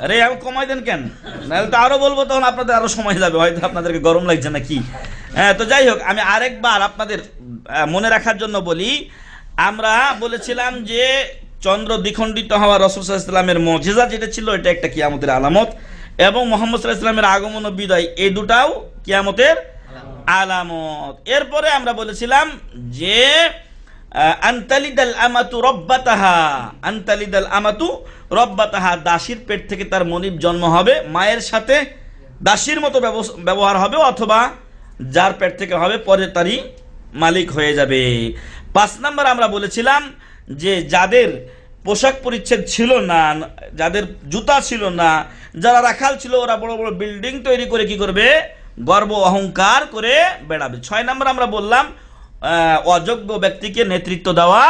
আরে আমি কমাই দেন কেন? নাহলে তো আরও বলব, তখন আপনাদের আরও সময় যাবে, হয়তো আপনাদেরকে গরম লাগছে নাকি? হ্যাঁ তো যাই হোক, আমি আরেকবার আপনাদের মনে রাখার জন্য বলি, আমরা বলেছিলাম যে চন্দ্র দ্বিখণ্ডিত হওয়া রসুল ইসলামের মজেজা যেটা ছিল এটা একটা কিয়ামতের আলামত। এবং মোহাম্মদ সাল্লাহ ইসলামের আগমন ও বিদায় এই দুটাও কিয়ামতের আলামত। এরপরে আমরা বলেছিলাম যে আনতালিদাল আমাতু রব্বাতাহা আনতালিদাল আমাতু রব্বাতাহা দাসীর পেট থেকে তার মনিব জন্ম হবে মায়ের সাথে দাসীর মতো ব্যবহার হবে অথবা যার পেট থেকে হবে পরে তারই মালিক হয়ে যাবে। পাঁচ নাম্বার আমরা বলেছিলাম যে যাদের পোশাক পরিচ্ছেদ ছিল না, যাদের জুতা ছিল না, যারা রাখাল ছিল, ওরা বড় বড় বিল্ডিং তৈরি করে কি করবে? গর্ব অহংকার করে বেড়াবে। ছয় নম্বর আমরা বললাম অযোগ্য ব্যক্তিকে নেতৃত্ব দেওয়া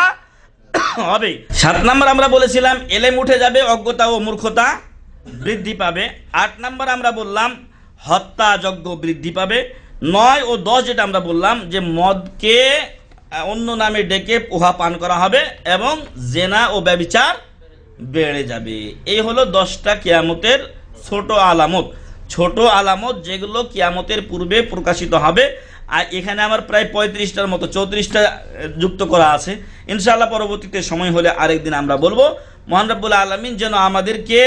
হবে। সাত নম্বর আমরা বলেছিলাম, এলেম উঠে যাবে, অজ্ঞতা ও মূর্খতা বৃদ্ধি পাবে। আট নম্বর আমরা বললাম হত্যা যজ্ঞ বৃদ্ধি পাবে। নয় ও দশ যেটা আমরা বললাম, যে মদকে অন্য নামে ডেকে পোহা পান করা হবে এবং জেনা ও ব্যবিচার বেড়ে যাবে। এই হলো দশটা কিয়ামতের ছোট আলামত। ছোট আলামত যেগুলো কিয়ামতের পূর্বে প্রকাশিত হবে। আর এখানে আমার প্রায় পঁয়ত্রিশটার মতো, চৌত্রিশটা যুক্ত করা আছে। ইনশাআল্লাহ পরবর্তীতে সময় হলে আরেকদিন আমরা বলব। মহান রব্বুল আলমিন যেন আমাদেরকে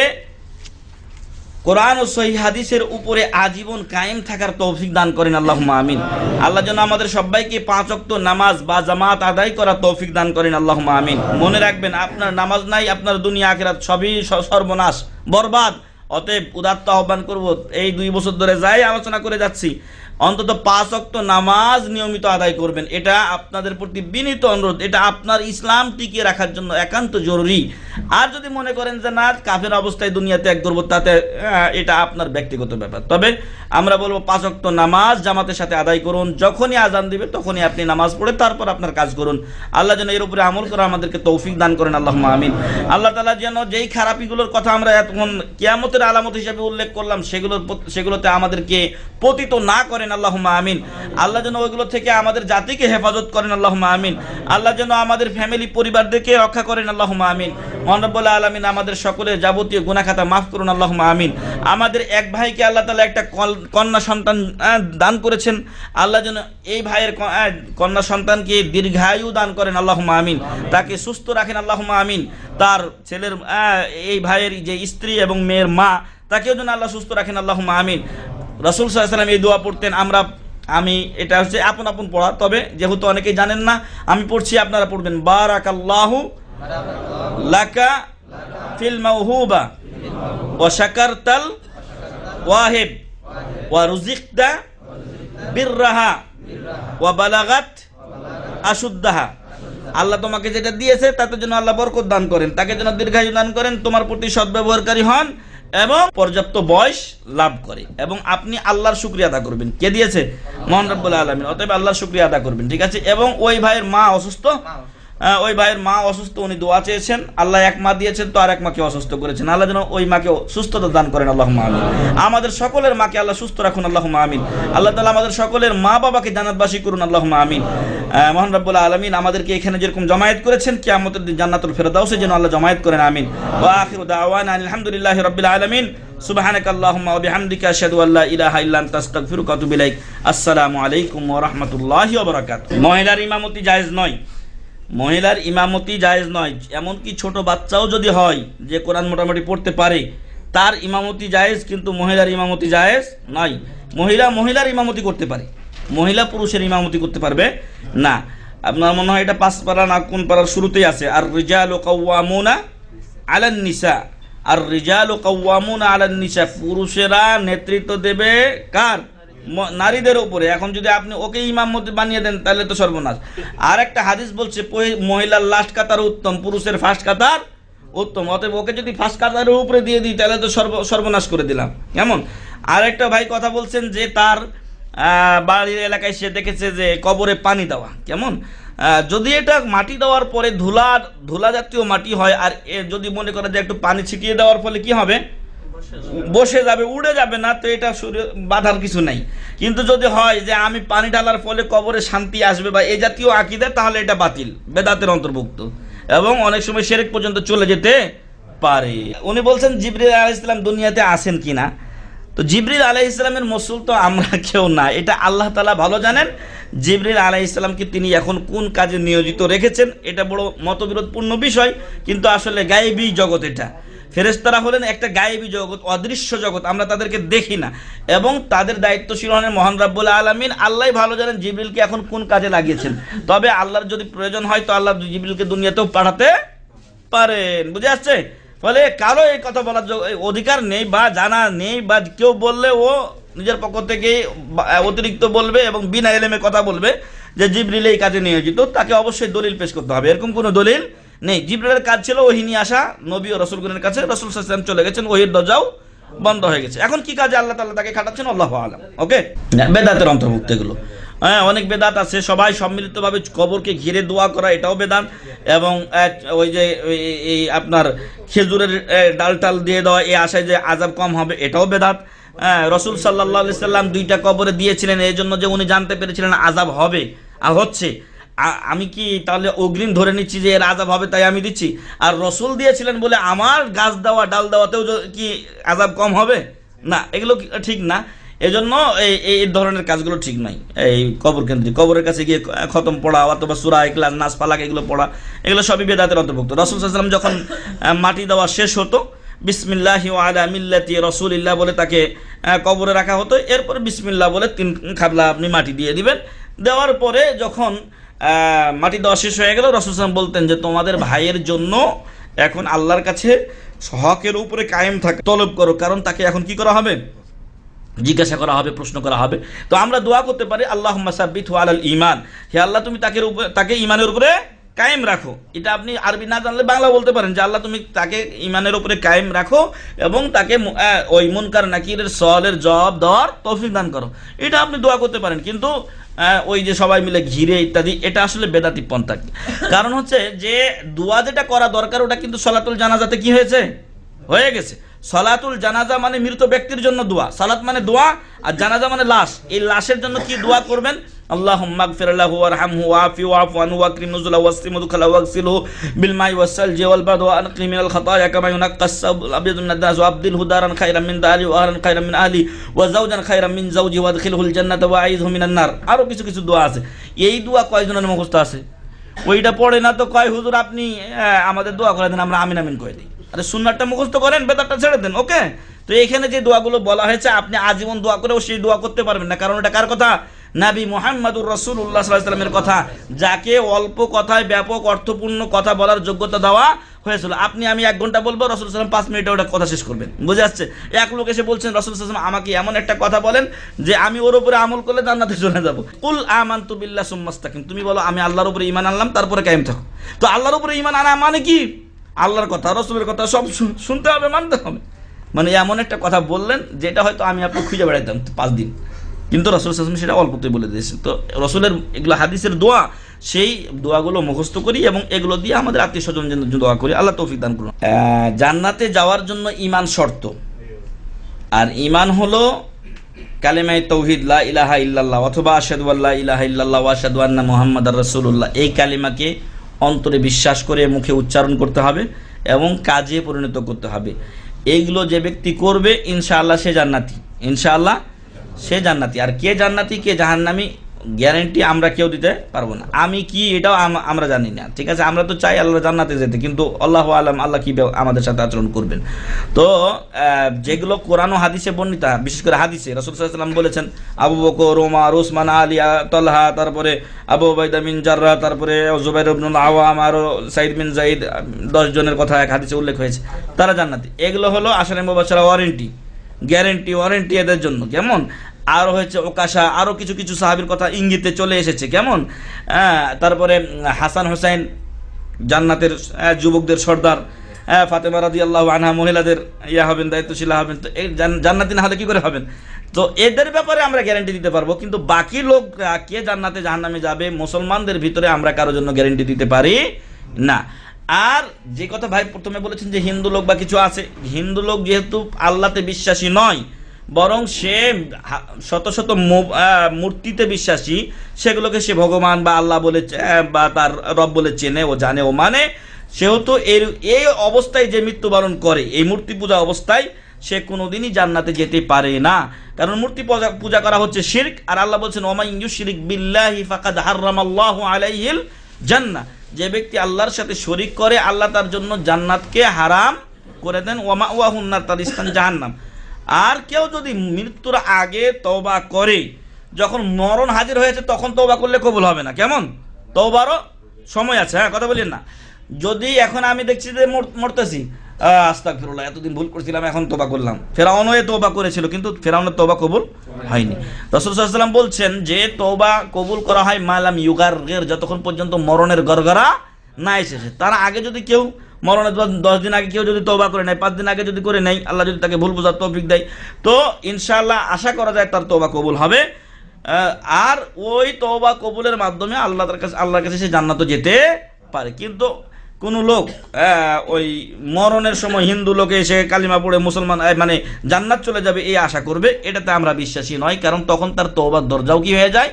কোরআন ও সহি হাদিসের উপরে আজীবন কায়েম থাকার তৌফিক দান করেন আল্লাহ আমিন। আল্লাহ যেন আমাদের সবাইকে পাঁচ অক্ত নামাজ বা জামাত আদায় করার তৌফিক দান করেন আল্লাহ আমিন। মনে রাখবেন, আপনার নামাজ নাই, আপনার দুনিয়া আখেরাত সবই সর্বনাশ, বরবাদ। অতএব উদাত্ত আহ্বান করব, এই দুই বছর ধরে যাই আলোচনা করে যাচ্ছি। অন্তত পাঁচ অক্ত নামাজ নিয়মিত আদায় করবেন। এটা আপনাদের প্রতি বিনীত অনুরোধ। এটা আপনার ইসলাম টিকিয়ে রাখার জন্য একান্ত জরুরি। আর যদি মনে করেন যে, না, কাফের অবস্থায় দুনিয়া ত্যাগ করব তাতে এটা আপনার ব্যক্তিগত ব্যাপার। তবে আমরা বলব, পাঁচ অক্ত নামাজ জামাতের সাথে আদায় করুন। যখনই আজান দিবে, তখনই আপনি নামাজ পড়ে তারপর আপনার কাজ করুন। আল্লাহ যেন এর উপরে আমল করে আমাদেরকে তৌফিক দান করেন। আল্লাহ আমিন। আল্লাহ তালা যেন যেই খারাপিগুলোর কথা আমরা এতক্ষণ কিয়ামতের আলামত হিসেবে উল্লেখ করলাম, সেগুলোর সেগুলোতে আমাদেরকে পতিত না করেন। আল্লাহ আমিন। আল্লাহ যেন ওইগুলো থেকে আমাদের জাতিকে হেফাজত করেন আল্লাহ আমিন। আল্লাহ যেন আমাদের ফ্যামিলি পরিবারদেরকে রক্ষা করেন আল্লাহ আমিন। মহানবুল্লাহ আলমিন আমাদের সকলের যাবতীয় গুনাখাতা মাফ করুন আল্লাহ আমিন। আমাদের এক ভাইকে আল্লাহ তালা একটা কন্যা সন্তান দান করেছেন। আল্লাহ যেন এই ভাইয়ের কন্যা সন্তানকে দীর্ঘায়ু দান করেন আল্লাহ আমিন। তাকে সুস্থ রাখেন আল্লাহ আমিন। তার ছেলের এই ভাইয়ের যে স্ত্রী এবং মেয়ের মা, তাকেও যেন আল্লাহ সুস্থ রাখেন আল্লাহ আমিন। রসুল সাল্লাম এই দোয়া পড়তেন, আমরা, আমি, এটা হচ্ছে আপন আপন পড়া। তবে যেহেতু অনেকেই জানেন না, আমি পড়ছি, আপনারা পড়বেন, বারাকাল্লাহু লাকা ফিল মাওহুবা ওয়া শাকারতাল ওয়াহিব ওয়া রুজিকতা বিররাহা ওয়া বালাগাত আশুদ্দাহা। আল্লাহ তোমাকে যেটা দিয়েছে, তাতে যেন আল্লাহ বরকত দান করেন, তাকে যেন দীর্ঘায়ু দান করেন, তোমার প্রতি সদ্ব্যবহারকারী হন এবং পর্যাপ্ত বয়স লাভ করে। এবং আপনি আল্লাহর শুক্রিয়া আদা করবেন। কে দিয়েছে? মোহান রব্বুল্লাহ আলমিন। অতএব আল্লাহর শুক্রিয়া আদা করবেন। ঠিক আছে? এবং ওই ভাইয়ের মা অসুস্থ? ওই ভাইয়ের মা অসুস্থ, উনি দোয়া চেয়েছেন। আল্লাহ এক মা দিয়েছেন, তো আর এক মাকে অসুস্থ করেছেন। আল্লাহ যেন ওই মাকে সুস্থতা দান করেন আল্লাহ আমিন। আমাদের সকলের মাকে আল্লাহ সুস্থ রাখুন আল্লাহ আমিন। আল্লাহ তালা আমাদের সকলের মা বাবাকে জান্নাতবাসী করুন আল্লাহ আমিন। মহান রব্বুল আলমিন আমাদেরকে এখানে যেরকম জমায়েত করেছেন কি আমাদের জান্নাতুল ফেরদাউসে যেন আল্লাহ জমায়েত করেন, আমিন। ওয়া আখিরু দাওয়ানা আলহামদুলিল্লাহি রাব্বিল আলামিন। সুবহানাক আল্লাহুম্মা ওয়া বিহামদিকা আশহাদু আল্লা ইলাহা ইল্লা আনতা, আস্তাগফিরুকা ওয়া আতুবু ইলাইক। আসসালামু আলাইকুম ওয়া রাহমাতুল্লাহি ওয়া বারাকাতুহু। মহিলার ইমামতি জায়েজ নয়। মহিলার ইমামতি জায়েজ নয়, এমনকি ছোট বাচ্চাও যদি হয়, যে কোরআন মোটামুটি পড়তে পারে, তার ইমামতি জায়েজ, কিন্তু মহিলার ইমামতি জায়েজ নয়। মহিলা মহিলার ইমামতি করতে পারে, মহিলা পুরুষের ইমামতি করতে পারবে না। আপনার মনে হয় এটা পাঁচ পাড়া না কোন পাড়ার শুরুতেই আছে? আর রিজাল কাওয়ামুনা আলান নিসা। আর রিজাল কাওয়ামুনা আলান নিসা, পুরুষেরা নেতৃত্ব দেবে কার? নারীদের উপরে। এখন যদি আপনি ওকে ইমাম বানিয়ে দেন, তাহলে তো সর্বনাশ। আর একটা হাদিস বলছে মহিলার লাস্ট কাতার উত্তম, পুরুষের ফার্স্ট কাতার উত্তম। অতএব ওকে যদি ফার্স্ট কাতারের উপরে দিয়ে দিই, তাহলে তো সর্ব, সর্বনাশ করে দিলাম। কেমন? আর একটা ভাই কথা বলছেন যে তার বাড়ির এলাকায় সে দেখেছে যে কবরে পানি দেওয়া। কেমন? যদি এটা মাটি দেওয়ার পরে ধুলা ধুলা জাতীয় মাটি হয়, আর যদি মনে করে যে একটু পানি ছিটিয়ে দেওয়ার ফলে কি হবে? বসে যাবে। উড়ে যাবে না তো এটা বাধার কিছু নাই। কিন্তু যদি হয় যে আমি পানি ঢালার ফলে কবরে শান্তি আসবে বা এ জাতীয় আকিদা, তাহলে এটা বাতিল, বেদাতের অন্তর্ভুক্ত। এবং অনেক সময় সেরেক পর্যন্ত চলে যেতে পারে। উনি বলছেন, জিবরিল আলাহ ইসলাম দুনিয়াতে আসেন কিনা? তো জিবরিল আলাহ ইসলামের মসুল তো আমরা কেউ না। এটা আল্লাহ তালা ভালো জানেন। জিবরিল আলাহ ইসলামকে তিনি এখন কোন কাজে নিয়োজিত রেখেছেন, এটা বড় মতবিরোধপূর্ণ বিষয়, কিন্তু আসলে গায়েবী জগৎ এটা। ফেরেশতারা হলেন একটা গায়েবী জগৎ, অদৃশ্য জগৎ, আমরা তাদেরকে দেখি না। এবং তাদের দায়িত্বশীল হলেন মহান রাব্বুল আলমিন। আল্লাহ ভালো জানেন জিবরিলকে এখন কোন কাজে লাগিয়েছেন। তবে আল্লাহর যদি প্রয়োজন হয়, তো আল্লাহ জিবরিলকে দুনিয়াতেও পাঠাতে পারেন। বুঝে আসছে? ফলে কারও এই কথা বলার অধিকার নেই বা জানা নেই বা কেউ বললে ও নিজের পক্ষ থেকে অতিরিক্ত বলবে এবং বিনা এলেমে কথা বলবে যে জিবরিল এই কাজে নিয়োজিত। তাকে অবশ্যই দলিল পেশ করতে হবে। এরকম কোনো দলিল নেই জিবরিলের কাজ ছিল ওহি নিয়ে আসা, নবী ও রসুলগুনের কাছে, রসুল সাল্লাম চলে গেছেন, ওহির দরজাও বন্ধ হয়ে গেছে। এখন কি কাজে আল্লাহ তাল্লাহ তাকে খাটাচ্ছেন? আল্লাহ আলাম। ওকে? বেদাতের অন্তর্ভুক্ত এগুলো হ্যাঁ অনেক বেদাত আছে, সবাই সম্মিলিতভাবে কবরকে ঘিরে দোয়া করা, এটাও বেদাত। এবং ওই যে এই- আপনার খেজুরের ডাল টাল দিয়ে দেওয়া, এই আশায় যে আজাব কম হবে, এটাও বেদাত। হ্যাঁ রসুল সাল্লাহ সাল্লাম দুইটা কবরে দিয়েছিলেন এই জন্য যে উনি জানতে পেরেছিলেন আজাব হবে আর হচ্ছে। আমি কি তাহলে অগ্রিম ধরে নিচ্ছি যে এর আজাব হবে তাই আমি দিচ্ছি? আর রসুল দিয়েছিলেন বলে আমার গাছ দেওয়া, ডাল দেওয়াতেও কি আজাব কম হবে? না, এগুলো ঠিক না। এজন্য এই এই ধরনের কাজগুলো ঠিক নাই। এই কবর কেন্দ্রিক কবরের কাছে গিয়ে খতম পড়া, অথবা সুরা ইকলাস নাচ পালাক এগুলো পড়া, এগুলো সবই বেদাতের অন্তর্ভুক্ত। রসুল যখন মাটি দেওয়া শেষ হতো, বিসমিল্লাহি আলা মিল্লাতি রসুলিল্লাহ বলে তাকে কবরে রাখা হতো। এরপরে বিসমিল্লাহ বলে তিন খাবলা আপনি মাটি দিয়ে দিবেন। দেওয়ার পরে যখন মাটি দেওয়া শেষ হয়ে গেল। রসুল সাল্লাম বলতেন যে, তোমাদের ভাইয়ের জন্য এখন আল্লাহর কাছে হকের উপরে কায়েম থাকে, তলব করো, কারণ তাকে এখন কি করা হবে? জিজ্ঞাসা করা হবে, প্রশ্ন করা হবে। তো আমরা দোয়া করতে পারি আল্লাহ সাব্বিত আলাল ইমান হে আল্লাহ, তুমি তাকে তাকে ইমানের উপরে কায়েম রাখো। এটা আপনি আরবি না জানলে বাংলা বলতে পারেন যে, আল্লাহ, তুমি তাকে ইমানের উপরে কায়েম রাখো এবং তাকে ওই মুনকার, নাকিরের সলের জবাব দেওয়ার তৌফিক দান করো। এটা আপনি দোয়া করতে পারেন, কিন্তু ওই যে সবাই মিলে ঘিরে ইত্যাদি, এটা আসলে বেদাতি পন্থা। কারণ হচ্ছে যে দোয়া যেটা করা দরকার, ওটা কিন্তু সলাতুল জানাজাতে কি হয়েছে? হয়ে গেছে। সলাতুল জানাজা মানে মৃত ব্যক্তির জন্য দোয়া। সালাত মানে দোয়া আর জানাজা মানে লাশ। এই লাশের জন্য কি দোয়া করবেন? আল্লাহ বিল মাই ওয়া আরও কিছু কিছু দোয়া আছে। এই দোয়া কয়জনের মুখস্থ আছে? ওইটা পড়ে না তো কয়, হুজুর আপনি আমাদের দোয়া করে দেন, আমরা আমিন আমিন করে দিই। আরে সুন্নারটা মুখস্থ করেন, বেতারটা ছেড়ে দেন, ওকে? তো এখানে যে দোয়াগুলো বলা হয়েছে, আপনি আজীবন দোয়া করেও সেই দোয়া করতে পারবেন না। কারণ এটা কার কথা? নাবি মোহাম্মদুর রসুল্লাহ সাল্লামের কথা, যাকে অল্প কথায় ব্যাপক অর্থপূর্ণ কথা বলার যোগ্যতা দেওয়া হয়েছিল। আপনি, আমি এক ঘণ্টা বলব, রসুল সাল্লাম পাঁচ মিনিটে ওটা কথা শেষ করবেন। বুঝে আসছে? এক লোক এসে বলছেন, রসুল সাল্লাম আমাকে এমন একটা কথা বলেন যে আমি ওর উপরে আমল করলে জান্নাতে চলে যাব। কুল আমান তু বিল্লাহ সুম্মাস্তাকিম তুমি বলো, আমি আল্লাহর উপরে ইমান আনলাম, তারপরে কায়েম থাকো। তো আল্লাহর উপরে ইমান আনা মানে কি? আল্লাহর কথা, রসুলের কথা সব শুনতে হবে, মানতে হবে। মানে এমন একটা কথা বললেন, যেটা হয়তো আমি আপনি খুঁজে বেড়াইতাম পাঁচ দিন। কিন্তু রসুল সাসম সেটা অল্পতেই বলে দিয়েছেন। তো রসুলের এগুলো হাদিসের দোয়া, সেই দোয়াগুলো মুখস্থ করি এবং এগুলো দিয়ে আমাদের আত্মীয় স্বজন দোয়া করি। আল্লাহ তৌফিক দান করুন। জান্নাতে যাওয়ার জন্য ইমান শর্ত। আর ইমান হলো কালেমাই তৌহিদ, লা ইলাহা ইল্লাল্লাহ অথবা আশহাদু আল্লা ইলাহা ইল্লাল্লাহ ওয়া আশহাদু আন্না মুহাম্মাদার রাসূলুল্লাহ। এই কালিমাকে অন্তরে বিশ্বাস করে মুখে উচ্চারণ করতে হবে এবং কাজে পরিণত করতে হবে। এইগুলো যে ব্যক্তি করবে, ইনশাআল্লাহ সে জান্নাতি। ইনশাআল্লাহ সে জান্নাতি। আর কে জান্নাতি, কে জাহান্নামি গ্যারেন্টি আমরা কেউ দিতে পারব না। আমি কি এটাও আমরা জানি না ঠিক আছে? আমরা তো চাই আল্লাহ জান্নাতে যেতে কিন্তু আল্লাহ আলম আল্লাহ কি আমাদের সাথে আচরণ করবেন? তো যেগুলো কোরআন হাদিসে বর্ণিতা বিশেষ করে হাদিসে রসুল বলেছেন আবু বকর ওমার ওসমান আলিয়া তলহা তারপরে আবু ওবায়দা মিন জাররা তারপরে জুবাইর ইবনুল আওয়াম আরও সাইদ মিন জাইদ আহ, দশ জনের কথা এক হাদিসে উল্লেখ হয়েছে। তারা জান্নাতি। এগুলো হলো আশারে মুবাশশারা ওয়ারেন্টি। গ্যারেন্টি ওয়ারেন্টি এদের জন্য। কেমন? আরও হয়েছে ওকাশা আরও কিছু কিছু সাহাবির কথা ইঙ্গিতে চলে এসেছে। কেমন? হ্যাঁ, তারপরে হাসান হোসেন জান্নাতের আহ, যুবকদের সর্দার হ্যাঁ, ফাতেমা রাদি আল্লাহ আনহা মহিলাদের ইয়া হবেন দায়িত্বশীলা হবেন। তো এই জান- জান্নাতি না হলে কি করে হবেন? তো এদের ব্যাপারে আমরা গ্যারেন্টি দিতে পারব কিন্তু বাকি লোক কে জান্নাতে জাহান্নামে যাবে মুসলমানদের ভিতরে আমরা কারোর জন্য গ্যারেন্টি দিতে পারি না। আর যে কথা ভাই প্রথমে বলেছেন যে হিন্দু লোক বা কিছু আছে হিন্দু লোক যেহেতু আল্লাহতে বিশ্বাসী নয় বরং সে শত শত মূর্তিতে বিশ্বাসী, সেগুলোকে সে ভগবান বা আল্লাহ বলে বা তার রব বলে চেনে ও জানে ও মানে। সেহেতু এর, এই অবস্থায় যে মৃত্যুবরণ করে, এই মূর্তি পূজা অবস্থায় সে কোনোদিনই জান্নাতে যেতে পারে না। কারণ মূর্তি পূজা করা হচ্ছে শিরক, আর আল্লাহ বলছেন ওমাই ইউশরিক বিল্লাহি ফাকাদ হাররামাল্লাহু আলাইহিল জান্নাহ। যে ব্যক্তি আল্লাহর সাথে শরিক করে, আল্লাহ তার জন্য জান্নাতকে হারাম করে দেন। ওমা ওয়াহুন্নার তার স্থান জাহান্নাম। আর কেউ যদি মৃত্যুর আগে তওবা করে, যখন মরণ হাজির হয়েছে, তখন তওবা করলে কবুল হবে না। কেমন? তওবারও সময় আছে হ্যাঁ কথা বলেন না। যদি এখন আমি দেখছি যে মর- মরতেছি আস্তাক ফিরুল্লাহ এতদিন ভুল করছিলাম, এখন তোবা করলাম। ফেরাউনও তোবা করেছিল, কিন্তু ফেরাউনের তোবা কবুল হয়নি। রসুল সাল্লাম বলছেন যে তোবা কবুল করা হয় মালাম ইউগার যতক্ষণ পর্যন্ত মরণের গরগরা না এসেছে। তার আগে যদি কেউ মরণের দশ- দিন আগে কেউ যদি তৌবা করে নেয়, পাঁচ দিন আগে যদি করে নেয়, আল্লাহ যদি তাকে ভুল বোঝার তৌফিক দেয়, তো ইনশাআল্লাহ আশা করা যায় তার তৌবা কবুল হবে। আর ওই তৌবা কবুলের মাধ্যমে আল্লাহ তার কাছে আল্লাহর কাছে সে জান্নাত যেতে পারে। কিন্তু কোন লোক ওই মরণের সময় হিন্দু লোকে এসে কালিমা পড়ে মুসলমান মানে জান্নাত চলে যাবে, এই আশা করবে, এটাতে আমরা বিশ্বাসী নয়, কারণ তখন তার তৌবার দরজাও কি হয়ে যায়?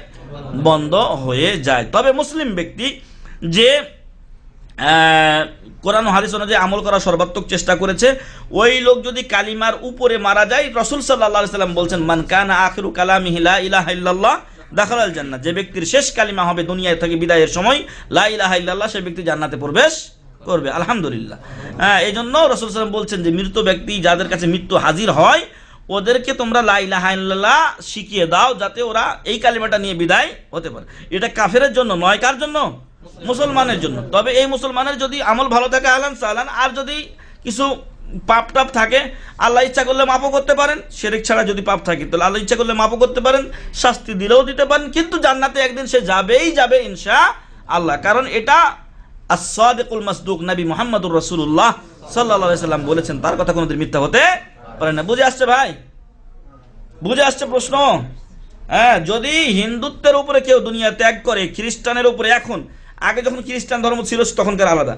বন্ধ হয়ে যায়। তবে মুসলিম ব্যক্তি যে কোরআন হাদিস অনুযায়ী আমল করার সর্বাত্মক চেষ্টা করেছে। ওই লোক যদি কালিমার উপরে মারা যায়, রসুল সাল্লাহ সাল্লাম বলছেন, মান কানা আখিরু কালামিহি লা ইলাহা ইল্লাল্লাহ, দাখালাল যে ব্যক্তির শেষ কালিমা হবে দুনিয়ায় থেকে বিদায়ের সময়, লা ইলাহা ইল্লাল্লাহ সে ব্যক্তি জান্নাতে প্রবেশ করবে। আলহামদুলিল্লাহ। হ্যাঁ এই জন্য রসুল সাল্লাম বলছেন যে, মৃত ব্যক্তি যাদের কাছে মৃত্যু হাজির হয়, ওদেরকে তোমরা লা ইলাহা ইল্লাল্লাহ শিখিয়ে দাও, যাতে ওরা এই কালিমাটা নিয়ে বিদায় হতে পারে। এটা কাফেরের জন্য নয়, কার জন্য? মুসলমানের জন্য। তবে এই মুসলমানের যদি আমল ভালো থাকে আলান সালান আর যদি কিছু পাপ টাপ থাকে, আল্লাহ ইচ্ছা করলে মাপও করতে পারেন, শেরেক ছাড়া যদি পাপ থাকে, তাহলে আল্লাহ ইচ্ছা করলে মাপও করতে পারেন, শাস্তি দিলেও দিতে পারেন, কিন্তু জান্নাতে একদিন সে যাবেই যাবে ইনশা আল্লাহ কারণ এটা আসাদিকুল মাসদুক নবী মোহাম্মদুর রসুল্লাহ সাল্লাহ সাল্লাম বলেছেন। তার কথা কোনোদিন মিথ্যা হতে পারে না। বুঝে আসছে ভাই? বুঝে আসছে প্রশ্ন? হ্যাঁ যদি হিন্দুত্বের উপরে কেউ দুনিয়া ত্যাগ করে, খ্রিস্টানের উপরে এখন আগে যখন খ্রিস্টান ধর্ম ছিল তখনকার আলাদা।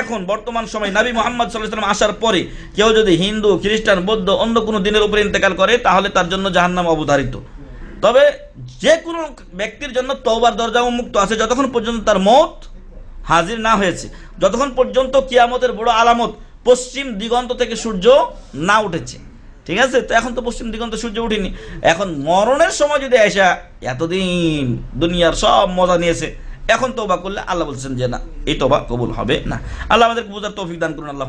এখন বর্তমান সময় নবী মোহাম্মদ সাল্লাম আসার পরে কেউ যদি হিন্দু, খ্রিস্টান, বৌদ্ধ অন্য কোনো দিনের উপরে ইন্তেকাল করে, তাহলে তার জন্য জাহান্নাম অবধারিত। তবে যে কোনো ব্যক্তির জন্য তওবার দরজা উন্মুক্ত আছে যতক্ষণ পর্যন্ত তার মত হাজির না হয়েছে। যতক্ষণ পর্যন্ত কিয়ামতের বড় আলামত পশ্চিম দিগন্ত থেকে সূর্য না উঠেছে। ঠিক আছে? তো এখন তো পশ্চিম দিগন্ত সূর্য উঠেনি। এখন মরণের সময় যদি এসে এতদিন দুনিয়ার সব মজা নিয়েছে এখন তোবা করলে আল্লাহ বলছেন যে না, এই তোবা কবুল হবে না। আল্লাহ আমাদের বোঝার তৌফিক দান করুন আল্লাহ